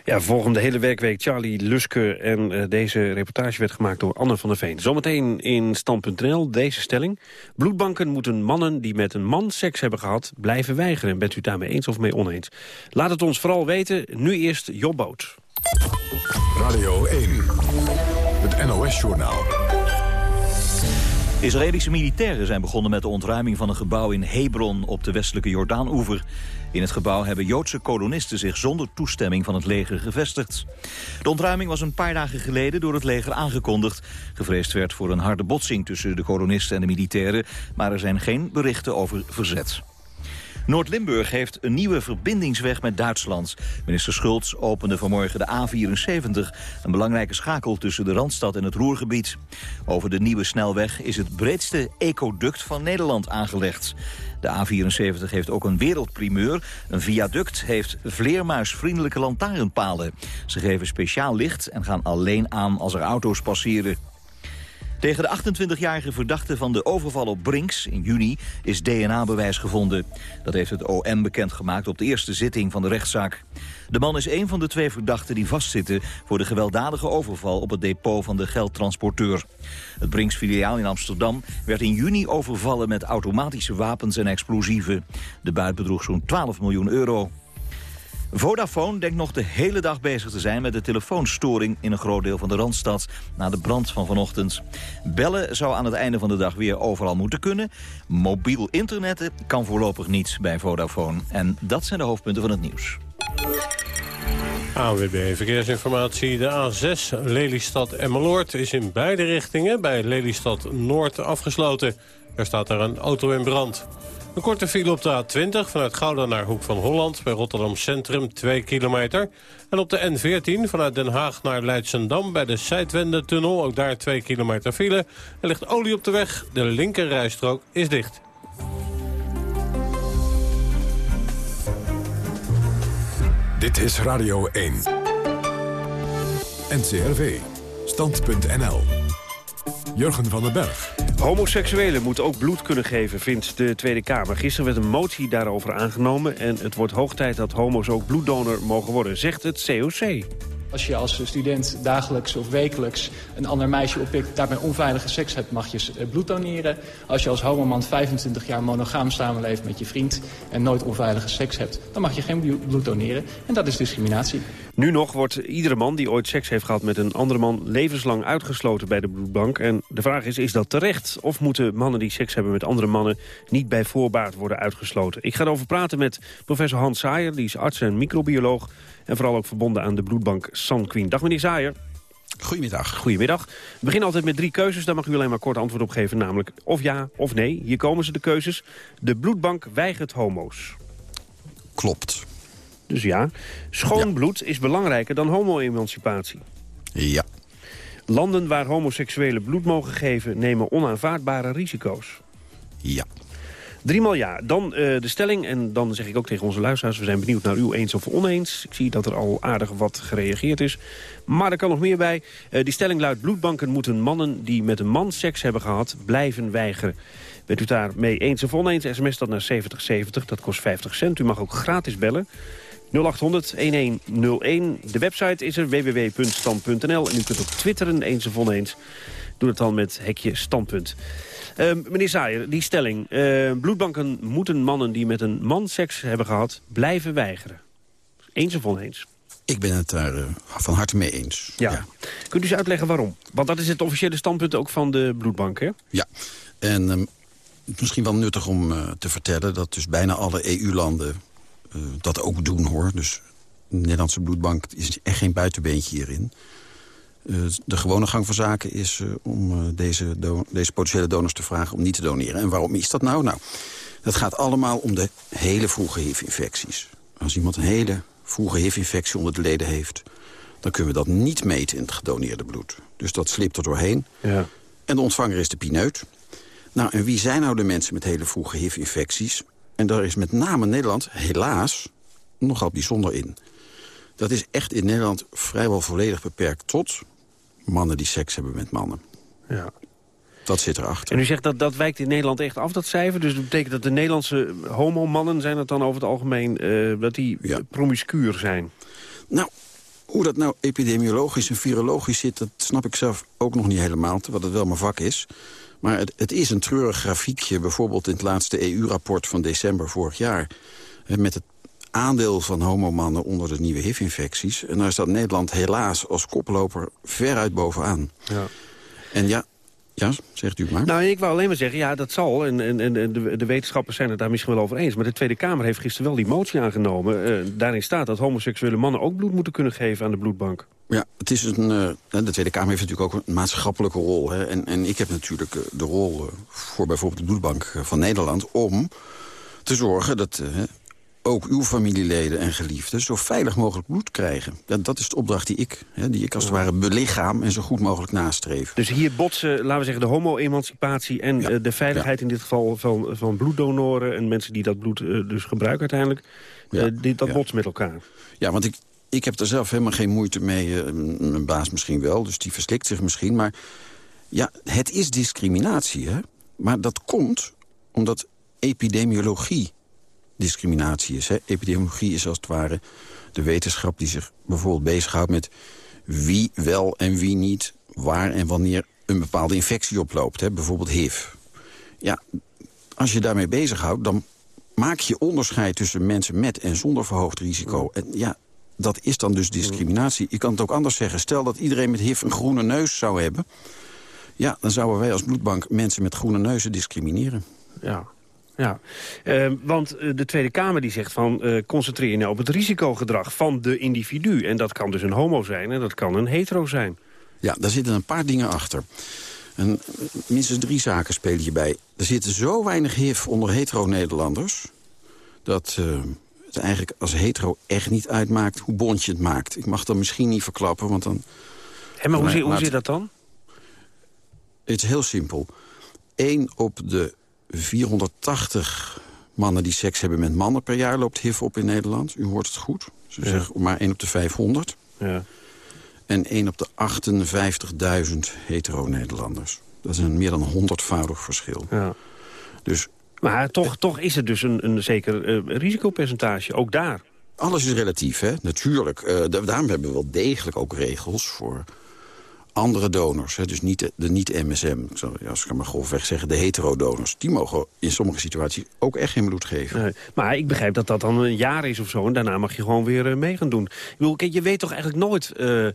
ja, volgende hele werkweek Charlie Luske. En uh, deze reportage werd gemaakt door Anne van der Veen. Zometeen in Stand.nl deze stelling. Bloedbanken moeten mannen die met een man seks hebben gehad... blijven weigeren. Bent u daarmee eens of mee oneens? Laat het ons vooral weten. Nu eerst Jobboot. Radio 1. Het NOS-journaal. Israëlische militairen zijn begonnen met de ontruiming van een gebouw in Hebron op de westelijke Jordaan-oever. In het gebouw hebben Joodse kolonisten zich zonder toestemming van het leger gevestigd. De ontruiming was een paar dagen geleden door het leger aangekondigd. Gevreesd werd voor een harde botsing tussen de kolonisten en de militairen, maar er zijn geen berichten over verzet. Noord-Limburg heeft een nieuwe verbindingsweg met Duitsland. Minister Schultz opende vanmorgen de A74... een belangrijke schakel tussen de Randstad en het Roergebied. Over de nieuwe snelweg is het breedste ecoduct van Nederland aangelegd. De A74 heeft ook een wereldprimeur. Een viaduct heeft vleermuisvriendelijke lantaarnpalen. Ze geven speciaal licht en gaan alleen aan als er auto's passeren. Tegen de 28-jarige verdachte van de overval op Brinks in juni is DNA-bewijs gevonden. Dat heeft het OM bekendgemaakt op de eerste zitting van de rechtszaak. De man is een van de twee verdachten die vastzitten voor de gewelddadige overval op het depot van de geldtransporteur. Het Brinks-filiaal in Amsterdam werd in juni overvallen met automatische wapens en explosieven. De buit bedroeg zo'n 12 miljoen euro. Vodafone denkt nog de hele dag bezig te zijn met de telefoonstoring in een groot deel van de Randstad na de brand van vanochtend. Bellen zou aan het einde van de dag weer overal moeten kunnen. Mobiel internetten kan voorlopig niet bij Vodafone. En dat zijn de hoofdpunten van het nieuws. ANWB Verkeersinformatie. De A6 Lelystad-Emmeloord is in beide richtingen bij Lelystad Noord afgesloten. Er staat daar een auto in brand. Een korte file op de A20 vanuit Gouda naar Hoek van Holland... bij Rotterdam Centrum, 2 kilometer. En op de N14 vanuit Den Haag naar Leidsendam... bij de Zuidwende-tunnel, ook daar 2 kilometer file. Er ligt olie op de weg, de linkerrijstrook is dicht. Dit is Radio 1. NCRV. Stand.nl. Jurgen van den Berg. Homoseksuelen moeten ook bloed kunnen geven, vindt de Tweede Kamer. Gisteren werd een motie daarover aangenomen... en het wordt hoog tijd dat homo's ook bloeddonor mogen worden, zegt het COC. Als je als student dagelijks of wekelijks een ander meisje oppikt... daarmee onveilige seks hebt, mag je eh, bloed doneren. Als je als homoman 25 jaar monogaam samenleeft met je vriend... en nooit onveilige seks hebt, dan mag je geen bloed doneren. En dat is discriminatie. Nu nog wordt iedere man die ooit seks heeft gehad met een andere man... levenslang uitgesloten bij de bloedbank. En de vraag is, is dat terecht? Of moeten mannen die seks hebben met andere mannen... niet bij voorbaat worden uitgesloten? Ik ga erover praten met professor Hans Saaier. Die is arts en microbioloog. En vooral ook verbonden aan de bloedbank Queen. Dag meneer Saaier. Goedemiddag. Goedemiddag. We beginnen altijd met drie keuzes. Daar mag u alleen maar kort antwoord op geven. Namelijk of ja of nee. Hier komen ze de keuzes. De bloedbank weigert homo's. Klopt. Dus ja. Schoon bloed is belangrijker dan homo-emancipatie. Ja. Landen waar homoseksuelen bloed mogen geven... nemen onaanvaardbare risico's. Ja. Driemaal ja. Dan uh, de stelling. En dan zeg ik ook tegen onze luisteraars... we zijn benieuwd naar u eens of oneens. Ik zie dat er al aardig wat gereageerd is. Maar er kan nog meer bij. Uh, die stelling luidt... bloedbanken moeten mannen die met een man seks hebben gehad... blijven weigeren. Bent u daar mee eens of oneens? SMS dat naar 7070. Dat kost 50 cent. U mag ook gratis bellen. 0800-1101. De website is er www.stand.nl. En u kunt ook twitteren eens of oneens. Doe het dan met hekje standpunt. Uh, meneer Saaier, die stelling. Uh, bloedbanken moeten mannen die met een man seks hebben gehad... blijven weigeren. Eens of oneens? Ik ben het daar uh, van harte mee eens. Ja. ja. Kunt u eens uitleggen waarom? Want dat is het officiële standpunt ook van de bloedbank, hè? Ja. En um, misschien wel nuttig om uh, te vertellen... dat dus bijna alle EU-landen dat ook doen, hoor. Dus de Nederlandse bloedbank is echt geen buitenbeentje hierin. Eh, de gewone gang van zaken is eh, om eh, deze, deze potentiële donors te vragen om niet te doneren. En waarom is dat nou? Nou, dat gaat allemaal om de hele vroege HIV-infecties. Als iemand een hele vroege HIV-infectie onder de leden heeft... dan kunnen we dat niet meten in het gedoneerde bloed. Dus dat slipt er doorheen. Ja. En de ontvanger is de pineut. Nou, en wie zijn nou de mensen met hele vroege HIV-infecties? En daar is met name Nederland, helaas, nogal bijzonder in. Dat is echt in Nederland vrijwel volledig beperkt tot mannen die seks hebben met mannen. Ja. Dat zit erachter. En u zegt dat dat wijkt in Nederland echt af, dat cijfer? Dus dat betekent dat de Nederlandse homomannen zijn het dan over het algemeen... Uh, dat die ja. promiscuur zijn? Nou, hoe dat nou epidemiologisch en virologisch zit... dat snap ik zelf ook nog niet helemaal, terwijl het wel mijn vak is. Maar het, het is een treurig grafiekje, bijvoorbeeld in het laatste EU-rapport van december vorig jaar... met het aandeel van homomannen onder de nieuwe HIV-infecties. En daar staat Nederland helaas als koploper veruit bovenaan. Ja. En ja, ja, zegt u maar. Nou, ik wou alleen maar zeggen, ja, dat zal. En, en, en de, de wetenschappers zijn het daar misschien wel over eens. Maar de Tweede Kamer heeft gisteren wel die motie aangenomen. Uh, daarin staat dat homoseksuele mannen ook bloed moeten kunnen geven aan de bloedbank. Ja, het is een, uh, de Tweede Kamer heeft natuurlijk ook een maatschappelijke rol. Hè? En, en ik heb natuurlijk eh, de rol voor bijvoorbeeld de bloedbank van Nederland... om te zorgen dat ook uw familieleden en geliefden zo veilig mogelijk bloed krijgen. Dat, dat is de opdracht die ik, hè, die ik als het ware belichaam en zo goed mogelijk nastreef. Dus hier botsen, laten we zeggen, de homo-emancipatie en eh, de veiligheid in dit geval van, van bloeddonoren en mensen die dat bloed uh, dus gebruiken uiteindelijk, uh, die, dat botst met elkaar. Ja, want ik, ik heb er zelf helemaal geen moeite mee, mijn baas misschien wel, dus die verslikt zich misschien, maar ja, het is discriminatie, hè. Maar dat komt omdat epidemiologie discriminatie is. Hè. Epidemiologie is als het ware de wetenschap die zich bijvoorbeeld bezighoudt met wie wel en wie niet, waar en wanneer een bepaalde infectie oploopt. Hè. Bijvoorbeeld HIV. Ja, als je daarmee bezighoudt, dan maak je onderscheid tussen mensen met en zonder verhoogd risico. En ja, dat is dan dus discriminatie. Je kan het ook anders zeggen. Stel dat iedereen met HIV een groene neus zou hebben... ja, dan zouden wij als bloedbank mensen met groene neuzen discrimineren. Ja, Ja, Eh, want eh, de Tweede Kamer die zegt van... eh, concentreer je nou op het risicogedrag van de individu. En dat kan dus een homo zijn en dat kan een hetero zijn. Ja, daar zitten een paar dingen achter. En minstens drie zaken spelen hierbij. Er zitten zo weinig HIV onder hetero-Nederlanders... dat eh, het eigenlijk als hetero echt niet uitmaakt hoe bond je het maakt. Ik mag dat misschien niet verklappen, want dan... En maar hoe, zit, hoe zit dat dan? Het is heel simpel. Eén op de 480 mannen die seks hebben met mannen per jaar... loopt HIV op in Nederland. U hoort het goed. Ze Ja. zeggen maar één op de 500. Ja. En één op de 58.000 hetero-Nederlanders. Dat is een meer dan honderdvoudig verschil. Ja. Dus Maar toch, toch is het dus een, een zeker eh, risicopercentage, ook daar. alles is relatief, hè? Natuurlijk. Eh, da- daarom hebben we wel degelijk ook regels voor andere donors. Hè? Dus niet de, de niet-MSM, als ik maar grofweg zeggen, de hetero-donors. Die mogen in sommige situaties ook echt geen bloed geven. Nee, maar ik begrijp dat dat dan een jaar is of zo... en daarna mag je gewoon weer eh, mee gaan doen. Ik bedoel, je weet toch eigenlijk nooit... eh,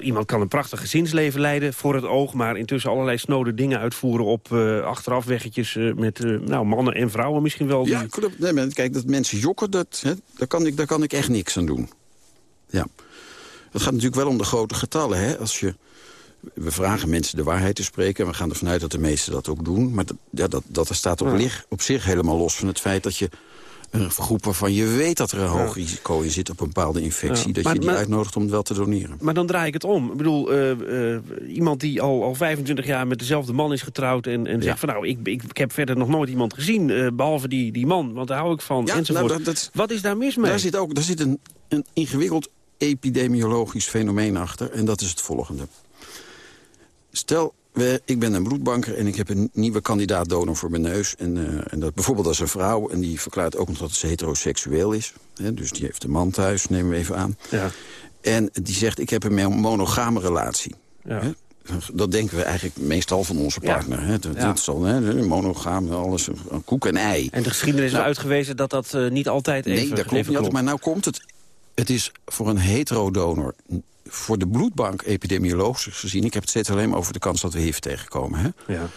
iemand kan een prachtig gezinsleven leiden voor het oog... maar intussen allerlei snode dingen uitvoeren op eh, achterafweggetjes... eh, met nou, mannen en vrouwen misschien wel. Ja, klopt. Nee, maar kijk, dat mensen jokken, dat, hè, daar, kan ik, daar kan ik echt niks aan doen. Ja. Het gaat natuurlijk wel om de grote getallen. Hè? Als je, we vragen mensen de waarheid te spreken... en we gaan ervan uit dat de meesten dat ook doen. Maar dat, ja, dat, dat staat op, Ja. lig- op zich helemaal los van het feit dat je... een groep waarvan je weet dat er een hoog risico in zit op een bepaalde infectie... Ja. dat Maar- je die maar- uitnodigt om het wel te doneren. Maar dan draai ik het om. Ik bedoel, eh, eh, iemand die al, al 25 jaar met dezelfde man is getrouwd... en, en zegt van nou, ik, ik, ik heb verder nog nooit iemand gezien... eh, behalve die, die man, want daar hou ik van, Ja, enzovoort. nou, dat- dat- Wat is daar mis mee? Daar zit ook daar zit een, een ingewikkeld epidemiologisch fenomeen achter. En dat is het volgende. Stel, we, ik ben een bloedbanker en ik heb een nieuwe kandidaat-donor voor mijn neus. En, eh, en dat, bijvoorbeeld als een vrouw, en die verklaart ook nog dat ze heteroseksueel is. Hè, dus die heeft een man thuis, nemen we even aan. Ja. En die zegt, ik heb een mo- monogame relatie. Ja. Hè? Dat denken we eigenlijk meestal van onze Ja. partner. Hè? Dat, Ja. dat is al, hè? monogaam, alles, een koek en ei. En de geschiedenis is Nou, uitgewezen dat dat eh, niet altijd even Nee, dat klopt niet altijd. Maar nou komt het. Het is voor een heterodonor, voor de bloedbank epidemiologisch gezien... ik heb het steeds alleen maar over de kans dat we HIV tegenkomen... Hè, Ja.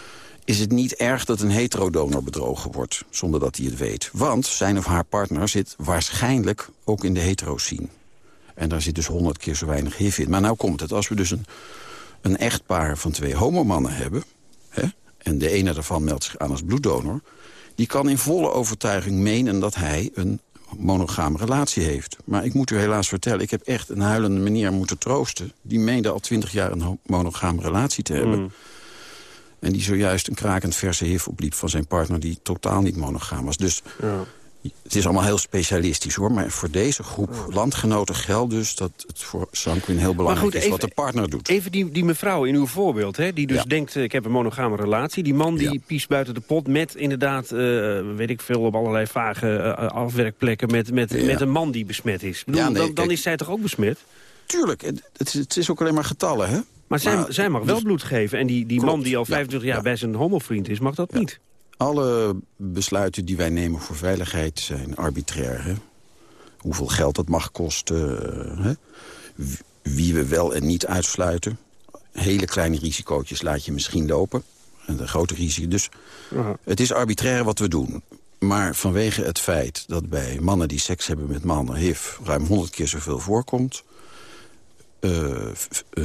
is het niet erg dat een heterodonor bedrogen wordt... zonder dat hij het weet. Want zijn of haar partner zit waarschijnlijk ook in de hetero-scene. En daar zit dus honderd keer zo weinig HIV in. Maar nou komt het. Als we dus een, een echtpaar van twee homomannen hebben... Hè, en de ene daarvan meldt zich aan als bloeddonor... die kan in volle overtuiging menen dat hij een monogame relatie heeft. Maar ik moet u helaas vertellen, ik heb echt een huilende meneer moeten troosten... die meende al twintig jaar een monogame relatie te hebben... Mm. En die zojuist een krakend verse HIV opliep van zijn partner... die totaal niet monogaam was. Dus Ja. Het is allemaal heel specialistisch hoor. Maar voor deze groep landgenoten geldt dus dat het voor Sanquin heel belangrijk goed, is wat de partner doet. Even die, die mevrouw in uw voorbeeld, hè, die dus Ja. denkt... eh, ik heb een monogame relatie. Die man die Ja. piest buiten de pot met inderdaad... eh, weet ik veel, op allerlei vage eh, afwerkplekken... Met, met, Ja. met een man die besmet is. Bedoel, Ja, nee, dan, dan kijk- is zij toch ook besmet? Tuurlijk, het, het is, het is ook alleen maar getallen hè. Maar zij, Maar- zij mag wel dus- bloed geven. En die, die Klopt, man die al ja, 25 jaar ja. bij zijn homofriend is, mag dat niet. Alle besluiten die wij nemen voor veiligheid zijn arbitrair. Hè? Hoeveel geld dat mag kosten. hè? Wie- we wel en niet uitsluiten. Hele kleine risicootjes laat je misschien lopen. En de grote risico. Dus het is arbitrair wat we doen. Maar vanwege het feit dat bij mannen die seks hebben met mannen... HIV ruim 100 keer zoveel voorkomt... eh,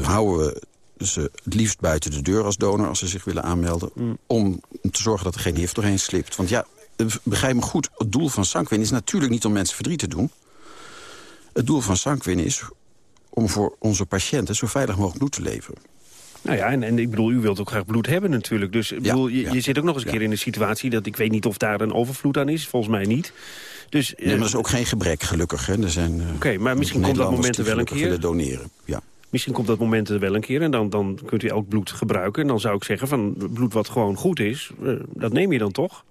houden we ze het liefst buiten de deur als donor... als ze zich willen aanmelden... Mm. om te zorgen dat er geen HIV doorheen slipt. Want ja, eh, begrijp me goed, het doel van Sanquin is natuurlijk niet om mensen verdriet te doen. Het doel van Sanquin is om voor onze patiënten... zo veilig mogelijk bloed te leveren. Nou ja, en, en ik bedoel, u wilt ook graag bloed hebben natuurlijk. Dus ik bedoel, je, ja. je zit ook nog eens een Ja. keer in een situatie... dat ik weet niet of daar een overvloed aan is. Volgens mij niet. Dus, Nee, maar dat is ook geen gebrek, gelukkig. hè. Er zijn eh, Oké, maar misschien komt dat moment er wel een keer. willen doneren. Ja. Misschien komt dat moment er wel een keer en dan, dan kunt u elk bloed gebruiken. En dan zou ik zeggen van bloed wat gewoon goed is, eh, dat neem je dan toch?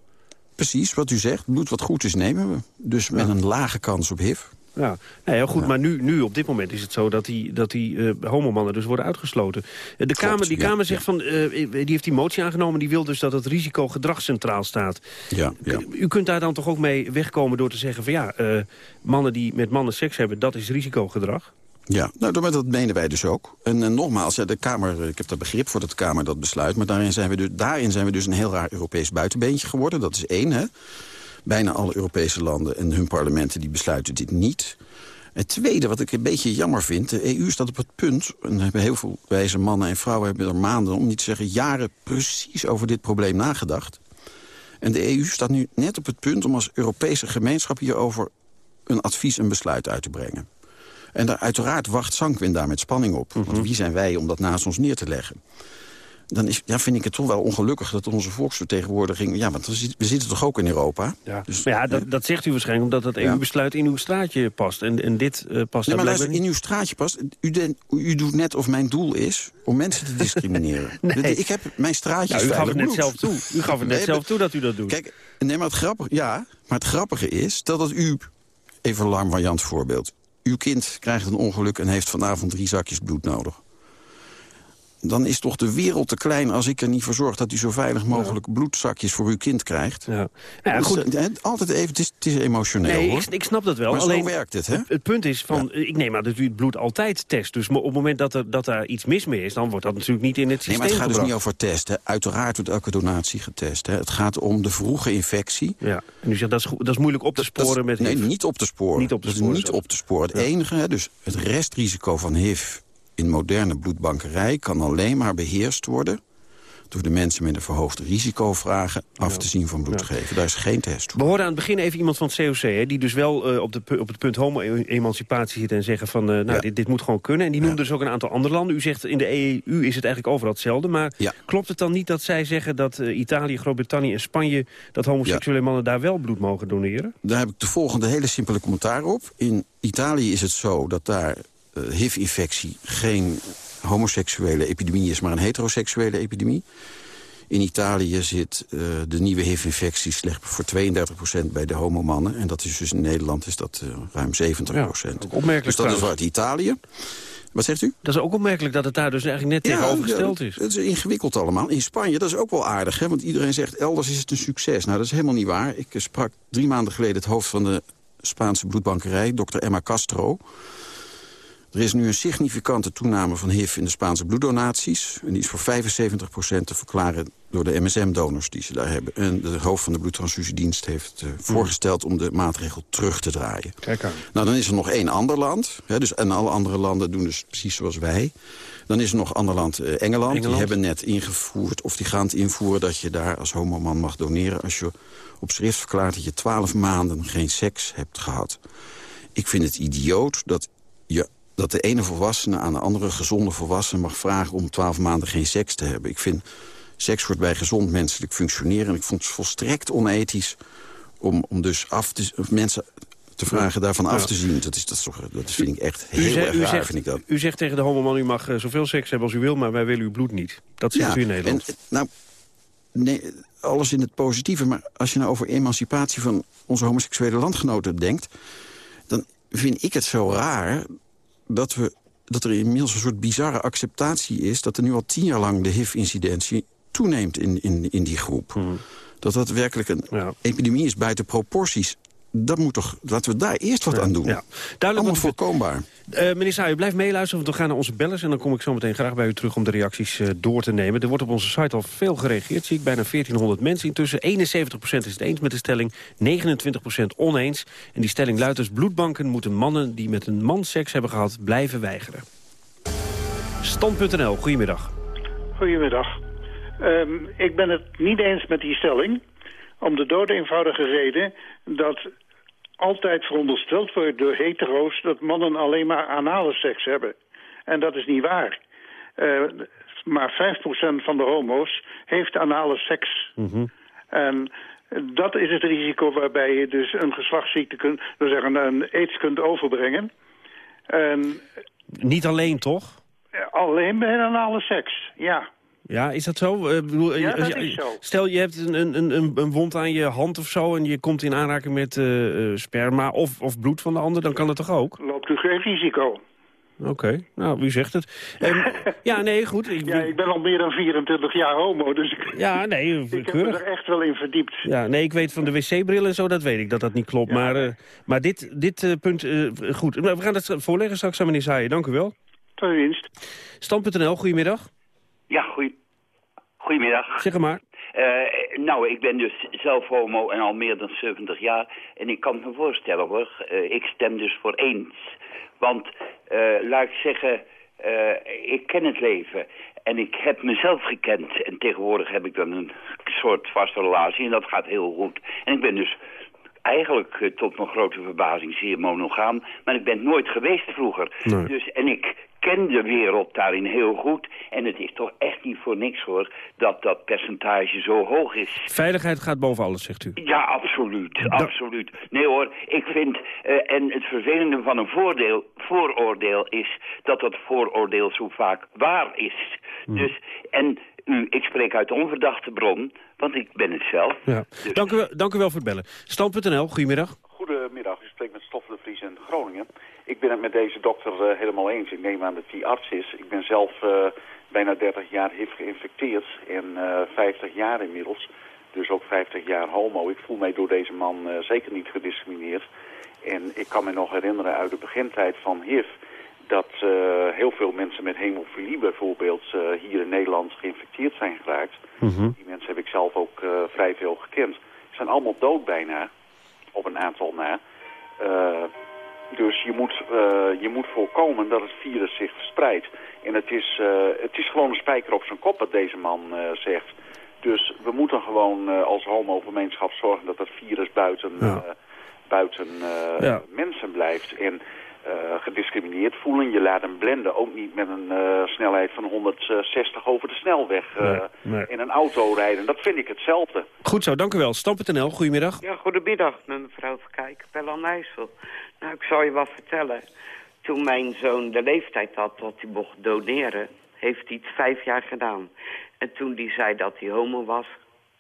Precies, wat u zegt. Bloed wat goed is, nemen we. Dus met een lage kans op HIV. Ja, nou ja goed, maar nu, nu op dit moment is het zo dat die, dat die eh, homomannen dus worden uitgesloten. Eh, de Kamer, die ja, Kamer zegt van, die heeft die motie aangenomen, die wil dus dat het risicogedrag centraal staat. Ja, ja. U kunt daar dan toch ook mee wegkomen door te zeggen van ja, mannen die met mannen seks hebben, dat is risicogedrag? Ja, nou, dat menen wij dus ook. En, en nogmaals, de Kamer, ik heb daar begrip voor dat de Kamer dat besluit... maar daarin zijn, we dus, daarin zijn we dus een heel raar Europees buitenbeentje geworden. Dat is één, hè. Bijna alle Europese landen en hun parlementen die besluiten dit niet. Het tweede, wat ik een beetje jammer vind... de EU staat op het punt, en hebben heel veel wijze mannen en vrouwen... hebben er maanden, om niet te zeggen jaren, precies over dit probleem nagedacht. En de EU staat nu net op het punt om als Europese gemeenschap... hierover een advies en besluit uit te brengen. En daar, uiteraard wacht Sankwin daar met spanning op. Want Mhm. wie zijn wij om dat naast ons neer te leggen? Dan is, ja, vind ik het toch wel ongelukkig dat onze volksvertegenwoordiging... Ja, want we zitten- toch ook in Europa? Ja, Dus, maar ja dat, dat zegt u waarschijnlijk omdat dat Ja. EU-besluit in uw straatje past. En, en dit eh, past Nee, maar luister, in uw straatje past. U, den- u doet net of mijn doel is om mensen te discrimineren. (laughs) Nee. Ik heb mijn straatje Nou, u gaf het net zelf toe. U gaf het net Nee, zelf toe dat u dat doet. Kijk, nee, maar het grappige, ja, maar het grappige is dat het u, even een larm variant voorbeeld. Uw kind krijgt een ongeluk en heeft vanavond drie zakjes bloed nodig. Dan is toch de wereld te klein als ik er niet voor zorg... dat u zo veilig mogelijk bloedzakjes voor uw kind krijgt. Ja. Ja, Dus, goed. eh, altijd even, het is, het is emotioneel, Nee, hoor. ik, ik snap dat wel. Maar alleen, zo werkt het, hè? Het, punt is, van, ik neem aan dat u het bloed altijd test. Dus op het moment dat er, dat daar iets mis mee is... dan wordt dat natuurlijk niet in het Nee, systeem maar het gaat dus niet over testen. Uiteraard wordt elke donatie getest. Hè. Het gaat om de vroege infectie. Ja, en u zegt dat is, dat is moeilijk op te Dat sporen met Nee, niet op te sporen. Niet op te Dat sporen niet op te sporen. Het enige, dus het restrisico van HIV in moderne bloedbankerij... kan alleen maar beheerst worden door de mensen met een verhoogd risicovragen af te zien van bloed geven. Daar is geen test voor. We hoorden aan het begin even iemand van het COC... Hè, die dus wel eh, op, de, op het punt homo-emancipatie zit en zeggen van... eh, nou, dit, dit moet gewoon kunnen. En die noemde dus ook een aantal andere landen. U zegt in de EU is het eigenlijk overal hetzelfde. Maar klopt het dan niet dat zij zeggen dat eh, Italië, Groot-Brittannië en Spanje... dat homoseksuele mannen daar wel bloed mogen doneren? Daar heb ik de volgende hele simpele commentaar op. In Italië is het zo dat daar HIV-infectie geen homoseksuele epidemie is... maar een heteroseksuele epidemie. In Italië zit eh, de nieuwe HIV-infectie slechts voor 32% bij de homomannen. En dat is dus in Nederland is dat eh, ruim 70%. opmerkelijk dus dat is trouwens. uit Italië. Wat zegt u? Dat is ook opmerkelijk dat het daar dus eigenlijk net tegenovergesteld is. Het is ingewikkeld allemaal. In Spanje, dat is ook wel aardig, hè? want iedereen zegt elders is het een succes. Nou, dat is helemaal niet waar. Ik eh, sprak drie maanden geleden het hoofd van de Spaanse bloedbankerij, dokter Emma Castro. Er is nu een significante toename van HIV in de Spaanse bloeddonaties. En die is voor 75% te verklaren door de MSM-donors die ze daar hebben. En de hoofd van de bloedtransfusiedienst heeft eh, voorgesteld om de maatregel terug te draaien. Kijk aan. Nou, dan is er nog één ander land. Hè, dus, en alle andere landen doen dus precies zoals wij. Dan is er nog ander land, eh, Engeland. Die Engeland. hebben net ingevoerd, of die gaan het invoeren... dat je daar als homoman mag doneren... als je op schrift verklaart dat je twaalf maanden geen seks hebt gehad. Ik vind het idioot dat, dat de ene volwassene aan de andere gezonde volwassene... mag vragen om twaalf maanden geen seks te hebben. Ik vind seks hoort bij gezond menselijk functioneren. En ik vond het volstrekt onethisch om, om dus af te, mensen te vragen daarvan af te zien. Dat, is, dat, is toch, dat vind ik echt heel zegt- erg u raar, zegt, vind ik dat. u zegt tegen de homoman, u mag eh, zoveel seks hebben als u wil... maar wij willen uw bloed niet. Dat zegt u in Nederland. En, nou, nee, alles in het positieve. Maar als je nou over emancipatie van onze homoseksuele landgenoten denkt... dan vind ik het zo raar dat, we, dat er inmiddels een soort bizarre acceptatie is... dat er nu al tien jaar lang de HIV-incidentie toeneemt in, in, in die groep. Hmm. Dat dat werkelijk een epidemie is buiten proporties. Dat moet toch, laten we daar eerst wat aan doen. Ja. Allemaal voorkombaar. Eh, meneer blijft meeluisteren, want we gaan naar onze bellers... en dan kom ik zo meteen graag bij u terug om de reacties eh, door te nemen. Er wordt op onze site al veel gereageerd, zie ik. Bijna 1400 mensen intussen. 71% is het eens met de stelling, 29% oneens. En die stelling luidt dus... bloedbanken moeten mannen die met een man seks hebben gehad... blijven weigeren. Stand.nl, goedemiddag. Goedemiddag. Ehm, ik ben het niet eens met die stelling. Om de dood eenvoudige reden dat altijd verondersteld wordt door hetero's... dat mannen alleen maar anale seks hebben. En dat is niet waar. Eh, maar 5% van de homo's heeft anale seks. En dat is het risico waarbij je dus een geslachtsziekte kunt... dus zeggen, een aids kunt overbrengen. En Niet alleen, toch? alleen bij anale seks, ja. Ja, is dat zo? Eh, bedoel, Ja, dat is zo. Stel, je hebt een, een, een, een wond aan je hand of zo... en je komt in aanraking met eh, eh, sperma of, of bloed van de ander, dan kan dat toch ook? Loopt u geen risico. Oké, nou, u zegt het. Ehm, (laughs) ja, nee, goed. Ik, Ja, ik ben al meer dan 24 jaar homo, dus ik, ja, nee, (laughs) ik heb me er echt wel in verdiept. Ja, nee, ik weet van de wc-bril en zo, dat weet ik dat dat niet klopt. Maar, eh, maar dit, dit eh, punt, eh, goed. We gaan het voorleggen straks aan meneer Zaaien. Dank u wel. Tot winst. Stand.nl, goedemiddag. Ja, goeie, goedemiddag. Zeg maar. Eh, nou, ik ben dus zelf homo en al meer dan 70 jaar. En ik kan me voorstellen hoor. Eh, ik stem dus voor eens. Want, eh, laat ik zeggen, ik ken het leven. En ik heb mezelf gekend. En tegenwoordig heb ik dan een soort vaste relatie. En dat gaat heel goed. En ik ben dus eigenlijk tot mijn grote verbazing zeer monogaam. Maar ik ben nooit geweest vroeger. Nee. Dus, en ik ken de wereld daarin heel goed. En het is toch echt niet voor niks hoor, dat dat percentage zo hoog is. Veiligheid gaat boven alles, zegt u. Ja, absoluut, absoluut. Nee hoor, ik vind, eh, en het vervelende van een voordeel, vooroordeel is dat dat vooroordeel zo vaak waar is. Dus, en u, ik spreek uit onverdachte bron, want ik ben het zelf. Ja. Dank, u wel, dank u wel voor het bellen. Stand.nl, goedemiddag. Goedemiddag, u spreekt met Stoffel de Vries in Groningen. Ik ben het met deze dokter eh, helemaal eens. Ik neem aan dat hij arts is. Ik ben zelf eh, bijna 30 jaar HIV geïnfecteerd en eh 50 jaar inmiddels. Dus ook 50 jaar homo. Ik voel mij door deze man eh, zeker niet gediscrimineerd. En ik kan me nog herinneren uit de begintijd van HIV... dat eh, heel veel mensen met hemofilie bijvoorbeeld eh, hier in Nederland geïnfecteerd zijn geraakt. Die mensen heb ik zelf ook eh, vrij veel gekend. Ze zijn allemaal dood bijna, op een aantal na. Dus je moet, eh, je moet voorkomen dat het virus zich verspreidt. En het is, eh, het is gewoon een spijker op zijn kop wat deze man eh, zegt. Dus we moeten gewoon eh, als homo-gemeenschap zorgen dat dat virus buiten, eh, buiten eh, Ja. mensen blijft. En eh, gediscrimineerd voelen. Je laat hem blenden, ook niet met een eh, snelheid van 160 over de snelweg eh, Nee, nee. in een auto rijden. Dat vind ik hetzelfde. Goed zo, dank u wel. Stand.nl, goedemiddag. Ja, goedemiddag, mevrouw Verkijk, Bel IJssel. Nou, ik zal je wat vertellen. Toen mijn zoon de leeftijd had dat hij mocht doneren, heeft hij het vijf jaar gedaan. En toen hij zei dat hij homo was,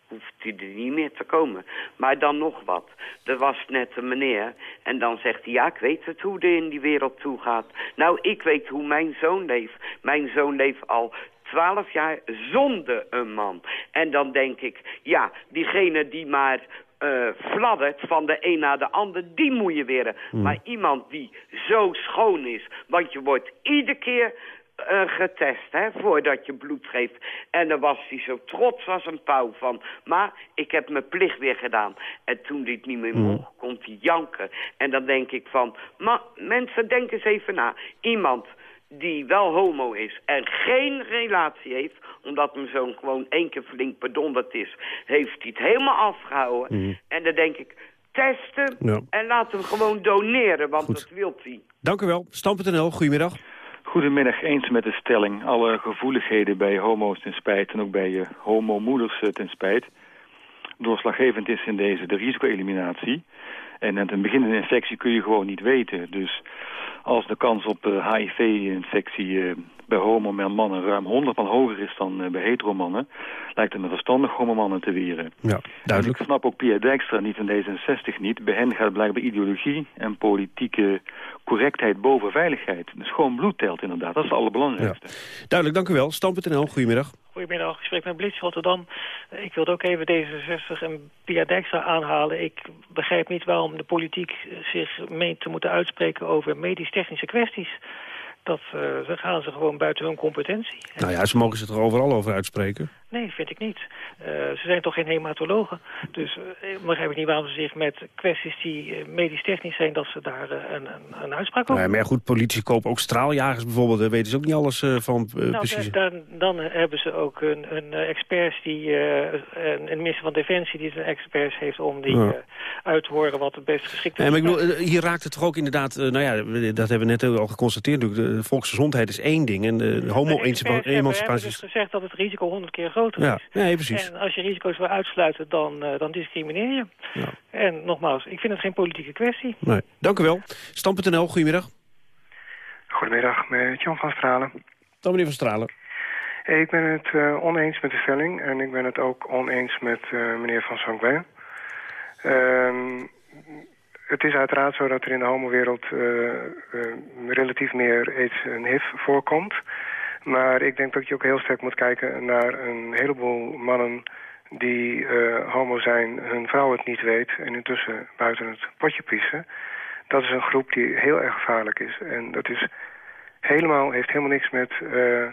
hoeft hij er niet meer te komen. Maar dan nog wat. Er was net een meneer en dan zegt hij, ja, ik weet het hoe er in die wereld toe gaat. Nou, ik weet hoe mijn zoon leeft. Mijn zoon leeft al twaalf jaar zonder een man. En dan denk ik, ja, diegene die maar eh fladdert van de een naar de ander, die moet je weer. Maar iemand die zo schoon is, want je wordt iedere keer eh, getest, hè, voordat je bloed geeft. En dan was hij zo trots als een pauw van, maar ik heb mijn plicht weer gedaan. En toen dit niet meer mocht, komt hij janken. En dan denk ik van, maar mensen, denk eens even na. Iemand die wel homo is en geen relatie heeft... omdat mijn zoon gewoon één keer flink bedonderd is... heeft hij het helemaal afgehouden. En dan denk ik, testen Ja. en laat hem gewoon doneren, want dat wilt hij. Dank u wel. Stand.nl, goedemiddag. Goedemiddag, eens met de stelling. Alle gevoeligheden bij homo's ten spijt en ook bij je homomoeders eh, ten spijt. Doorslaggevend is in deze de risico-eliminatie. En aan het begin van een infectie kun je gewoon niet weten. Dus als de kans op eh, HIV-infectie eh, bij homo-mannen ruim 100 maal hoger is dan eh, bij hetero-mannen... lijkt het me verstandig homo-mannen te weren. Ja, duidelijk. Ik snap ook Pierre Dijkstra niet van D66 niet. Bij hen gaat blijkbaar ideologie en politieke correctheid boven veiligheid. Dus gewoon bloed telt inderdaad, dat is het allerbelangrijkste. Duidelijk, dank u wel. Stand.nl, goedemiddag. Goedemiddag, ik spreek met Blitz Rotterdam. Eh, Ik wilde ook even D66 en Pia Dijkstra aanhalen. Ik begrijp niet waarom de politiek eh, zich meent te moeten uitspreken over medisch-technische kwesties. Dat dan gaan ze gewoon buiten hun competentie. Nou ja, ze mogen zich er overal over uitspreken. Nee, vind ik niet. Uh, ze zijn toch geen hematologen. Dus uh, begrijp ik niet waarom ze zich met kwesties die uh, medisch-technisch zijn... dat ze daar een, een, een, uitspraak over Nee, maar ja, goed, politie kopen ook straaljagers bijvoorbeeld. Daar weten ze ook niet alles van nou, precies. Dan, dan hebben ze ook een, een experts die... een, een minister van Defensie die zijn experts heeft... om die ja. uit te horen wat het best geschikt is. Nee, maar ik bedoel, hier raakt het toch ook inderdaad... nou ja, dat hebben we net al geconstateerd. De volksgezondheid is één ding. En de homo-emancipatie... Dus gezegd dat het risico honderd keer groter ja. is. Nee, precies. En als je risico's wil uitsluiten, dan, uh, dan discrimineer je. Ja. En nogmaals, ik vind het geen politieke kwestie. Nee. Dank u wel. Stam.nl, goedemiddag. Goedemiddag, met Jan van Stralen. Dan meneer van Stralen. Ik ben het uh, oneens met de stelling en ik ben het ook oneens met uh, meneer Van Sanguin. Uh, het is uiteraard zo dat er in de homowereld uh, relatief meer aids en HIV voorkomt. Maar ik denk dat je ook heel sterk moet kijken naar een heleboel mannen die uh, homo zijn, hun vrouw het niet weet en intussen buiten het potje pissen. Dat is een groep die heel erg gevaarlijk is. En dat is helemaal, heeft helemaal niks met uh,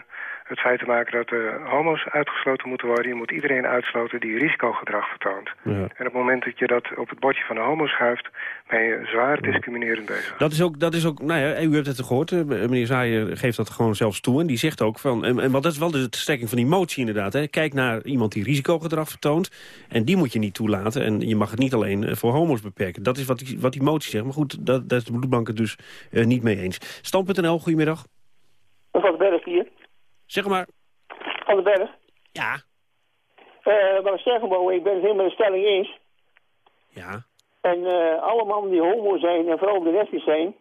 het feit te maken dat de homo's uitgesloten moeten worden. Je moet iedereen uitsloten die risicogedrag vertoont. Ja. En op het moment dat je dat op het bordje van de homo schuift, ben je zwaar discriminerend bezig. Dat is ook, dat is ook nou ja, u hebt het gehoord, eh, meneer Zaaien geeft dat gewoon zelfs toe. En die zegt ook van, en, en wat dat is wel de strekking van die motie inderdaad. Hè. Kijk naar iemand die risicogedrag vertoont. En die moet je niet toelaten. En je mag het niet alleen eh, voor homo's beperken. Dat is wat die, wat die motie zegt. Maar goed, dat, daar is de bloedbank het dus uh, niet mee eens. Stand.nl, goedemiddag. De Berg hier. Zeg maar. Van de Berg. Ja. Uh, maar ik ik ben het helemaal met de stelling eens. Ja. En uh, alle mannen die homo zijn en vooral de lesbisch zijn...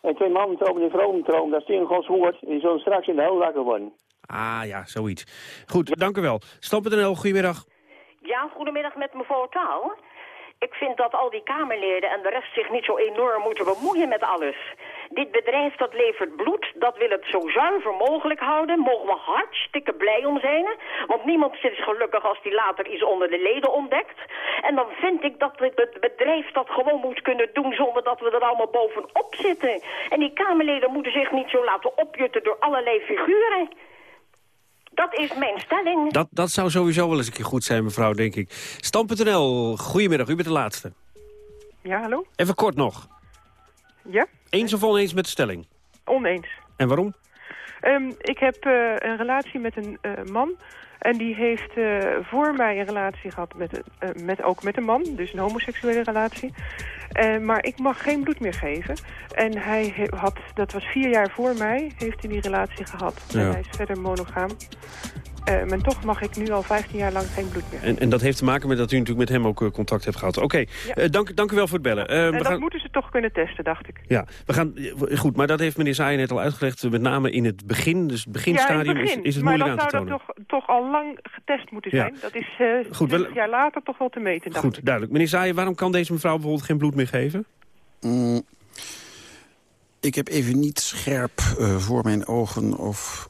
en twee mannen trouwen en vrouwen trouwen, dat is tegen Gods woord... die zullen straks in de hel wakker worden. Ah ja, zoiets. Goed, dank u wel. Stam.nl, goedemiddag. Ja, goedemiddag met mevrouw Taal. Ik vind dat al die Kamerleden en de rest zich niet zo enorm moeten bemoeien met alles. Dit bedrijf dat levert bloed, dat wil het zo zuiver mogelijk houden. Mogen we hartstikke blij om zijn. Want niemand is gelukkig als die later iets onder de leden ontdekt. En dan vind ik dat het bedrijf dat gewoon moet kunnen doen zonder dat we er allemaal bovenop zitten. En die Kamerleden moeten zich niet zo laten opjutten door allerlei figuren. Dat is mijn stelling. Dat, dat zou sowieso wel eens een keer goed zijn, mevrouw, denk ik. Stam.nl, goedemiddag, u bent de laatste. Ja, hallo? Even kort nog. Ja? Eens of oneens met de stelling? Oneens. En waarom? Um, ik heb uh, een relatie met een uh, man. En die heeft uh, voor mij een relatie gehad met, met, ook met een man. Dus een homoseksuele relatie. maar ik mag geen bloed meer geven. En hij had, dat was vier jaar voor mij, heeft hij die relatie gehad. Ja. En hij is verder monogaam. Uh, maar toch mag ik nu al 15 jaar lang geen bloed meer. En, en dat heeft te maken met dat u natuurlijk met hem ook uh, contact hebt gehad. Oké, okay. ja. uh, dank, dank u wel voor het bellen. en dat gaan... moeten ze toch kunnen testen, dacht ik. Ja, we gaan, goed, maar dat heeft meneer Zaaien net al uitgelegd. Met name in het begin, dus het beginstadium, ja, begin. is, is het moeilijk aan te tonen. Maar dan zou dat toch, toch al lang getest moeten zijn. Ja. Dat is goed, wel... jaar later toch wel te meten, dacht Goed, ik. duidelijk. Meneer Zaaien, waarom kan deze mevrouw bijvoorbeeld geen bloed meer geven? Mm, ik heb even niet scherp voor mijn ogen of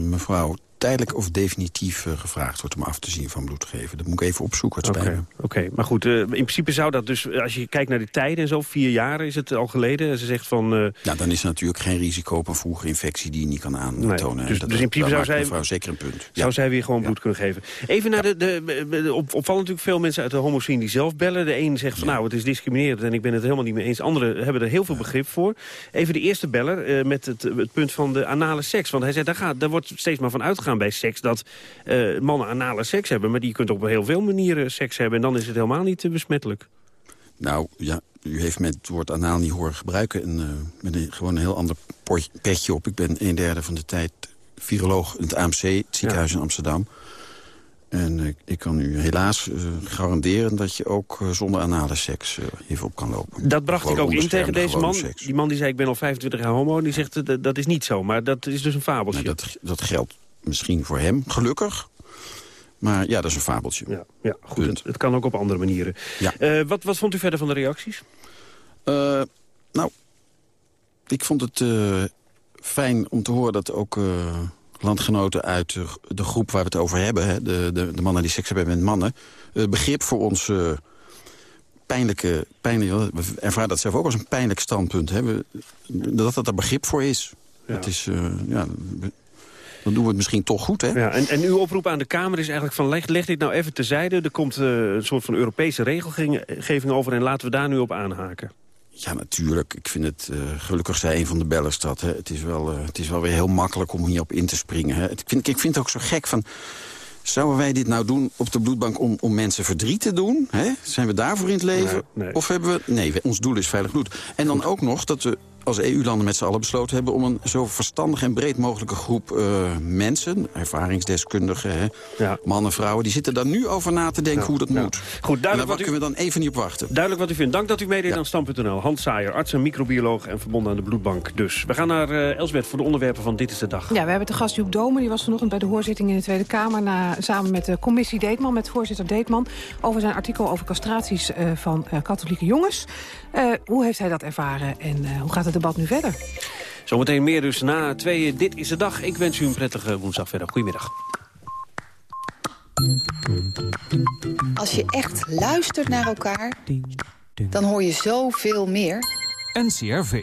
mevrouw tijdelijk of definitief uh, gevraagd wordt om af te zien van bloed geven. Dat moet ik even opzoeken, het Oké, okay. okay. maar goed, uh, in principe zou dat dus, als je kijkt naar de tijden en zo, vier jaar is het al geleden. Ze zegt van... Uh... Nou, dan is er natuurlijk geen risico op een vroege infectie die je niet kan aantonen. Nee, dus, dat, dus in principe zou zij... mevrouw zeker een punt. Zou ja. zij weer gewoon bloed kunnen geven. Even naar ja. de, de, de op, opvallen natuurlijk veel mensen uit de homoscene die zelf bellen. De een zegt van nou, het is discriminerend en ik ben het helemaal niet mee eens. Anderen hebben er heel veel begrip voor. Even de eerste beller met het, het punt van de anale seks. Want hij zegt, daar, gaat, daar wordt steeds maar van uitgegaan bij seks dat uh, mannen anale seks hebben. Maar die kunt op heel veel manieren seks hebben. En dan is het helemaal niet uh, besmettelijk. Nou, ja, u heeft met het woord anaal niet horen gebruiken. En, uh, met een, gewoon een heel ander petje op. Ik ben een derde van de tijd viroloog in het AMC, het ziekenhuis ja. in Amsterdam. En uh, ik kan u helaas uh, garanderen dat je ook zonder anale seks hiervoor op kan lopen. Dat bracht gewoon ik ook in tegen deze man. Seks. Die man die zei ik ben al 25 jaar homo. Die zegt dat, dat is niet zo, maar dat is dus een fabeltje. Nee, dat, dat geldt misschien voor hem, gelukkig. Maar ja, dat is een fabeltje. Ja, ja goed. Het, het, kan ook op andere manieren. Ja. Uh, wat, wat vond u verder van de reacties? Uh, nou, ik vond het uh, fijn om te horen dat ook landgenoten uit de, groep waar we het over hebben... Hè, de, de, de, mannen die seks hebben met mannen... begrip voor ons pijnlijke... pijnlijke we ervaren dat zelf ook als een pijnlijk standpunt. Hè, we, dat dat er begrip voor is. Ja. Het is ja, dan doen we het misschien toch goed, hè? Ja, en, en uw oproep aan de Kamer is eigenlijk van... leg, leg dit nou even terzijde. Er komt uh, een soort van Europese regelgeving over... en laten we daar nu op aanhaken. Ja, natuurlijk. Ik vind het, uh, gelukkig zei een van de bellers dat. Hè. Het, is wel, uh, het is wel weer heel makkelijk om hierop in te springen. Hè. Ik, vind, ik vind het ook zo gek van... Zouden wij dit nou doen op de bloedbank om, om mensen verdriet te doen? Hè? Zijn we daarvoor in het leven? Nee, nee. Of hebben we... Nee, ons doel is veilig bloed. En dan ook nog dat we als EU-landen met z'n allen besloten hebben... om een zo verstandig en breed mogelijke groep uh, mensen... ervaringsdeskundigen, hè, ja. mannen, vrouwen... die zitten daar nu over na te denken hoe dat moet. Goed, duidelijk wat u... kunnen we dan even niet op wachten. Duidelijk wat u vindt. Dank dat u meedeed aan Stam.nl. Hans Saaier, arts en microbioloog en verbonden aan de bloedbank. Dus we gaan naar uh, Elsbeth voor de onderwerpen van Dit is de Dag. Ja, we hebben de gast Joep Domen. Die was vanochtend bij de hoorzitting in de Tweede Kamer... Na, samen met de commissie Deetman, met voorzitter Deetman... over zijn artikel over castraties uh, van katholieke jongens. hoe heeft hij dat ervaren en hoe gaat het debat nu verder? Zometeen meer dus na tweeën. Dit is de dag. Ik wens u een prettige woensdag verder. Goedemiddag. Als je echt luistert naar elkaar, dan hoor je zoveel meer. NCRV.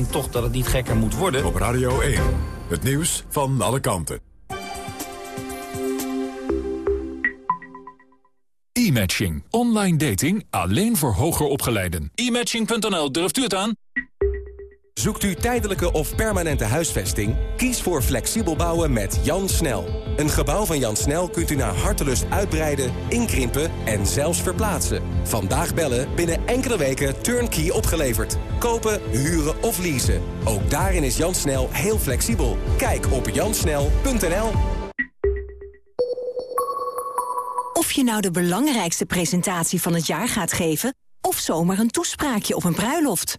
denk toch dat het niet gekker moet worden. Op Radio 1, het nieuws van alle kanten. E-matching. Online dating alleen voor hoger opgeleiden. E-matching.nl, durft u het aan? Zoekt u tijdelijke of permanente huisvesting? Kies voor flexibel bouwen met Jan Snel. Een gebouw van Jan Snel kunt u naar hartelust uitbreiden, inkrimpen en zelfs verplaatsen. Vandaag bellen, binnen enkele weken turnkey opgeleverd. Kopen, huren of leasen. Ook daarin is Jan Snel heel flexibel. Kijk op jansnel.nl Of je nou de belangrijkste presentatie van het jaar gaat geven... of zomaar een toespraakje op een bruiloft.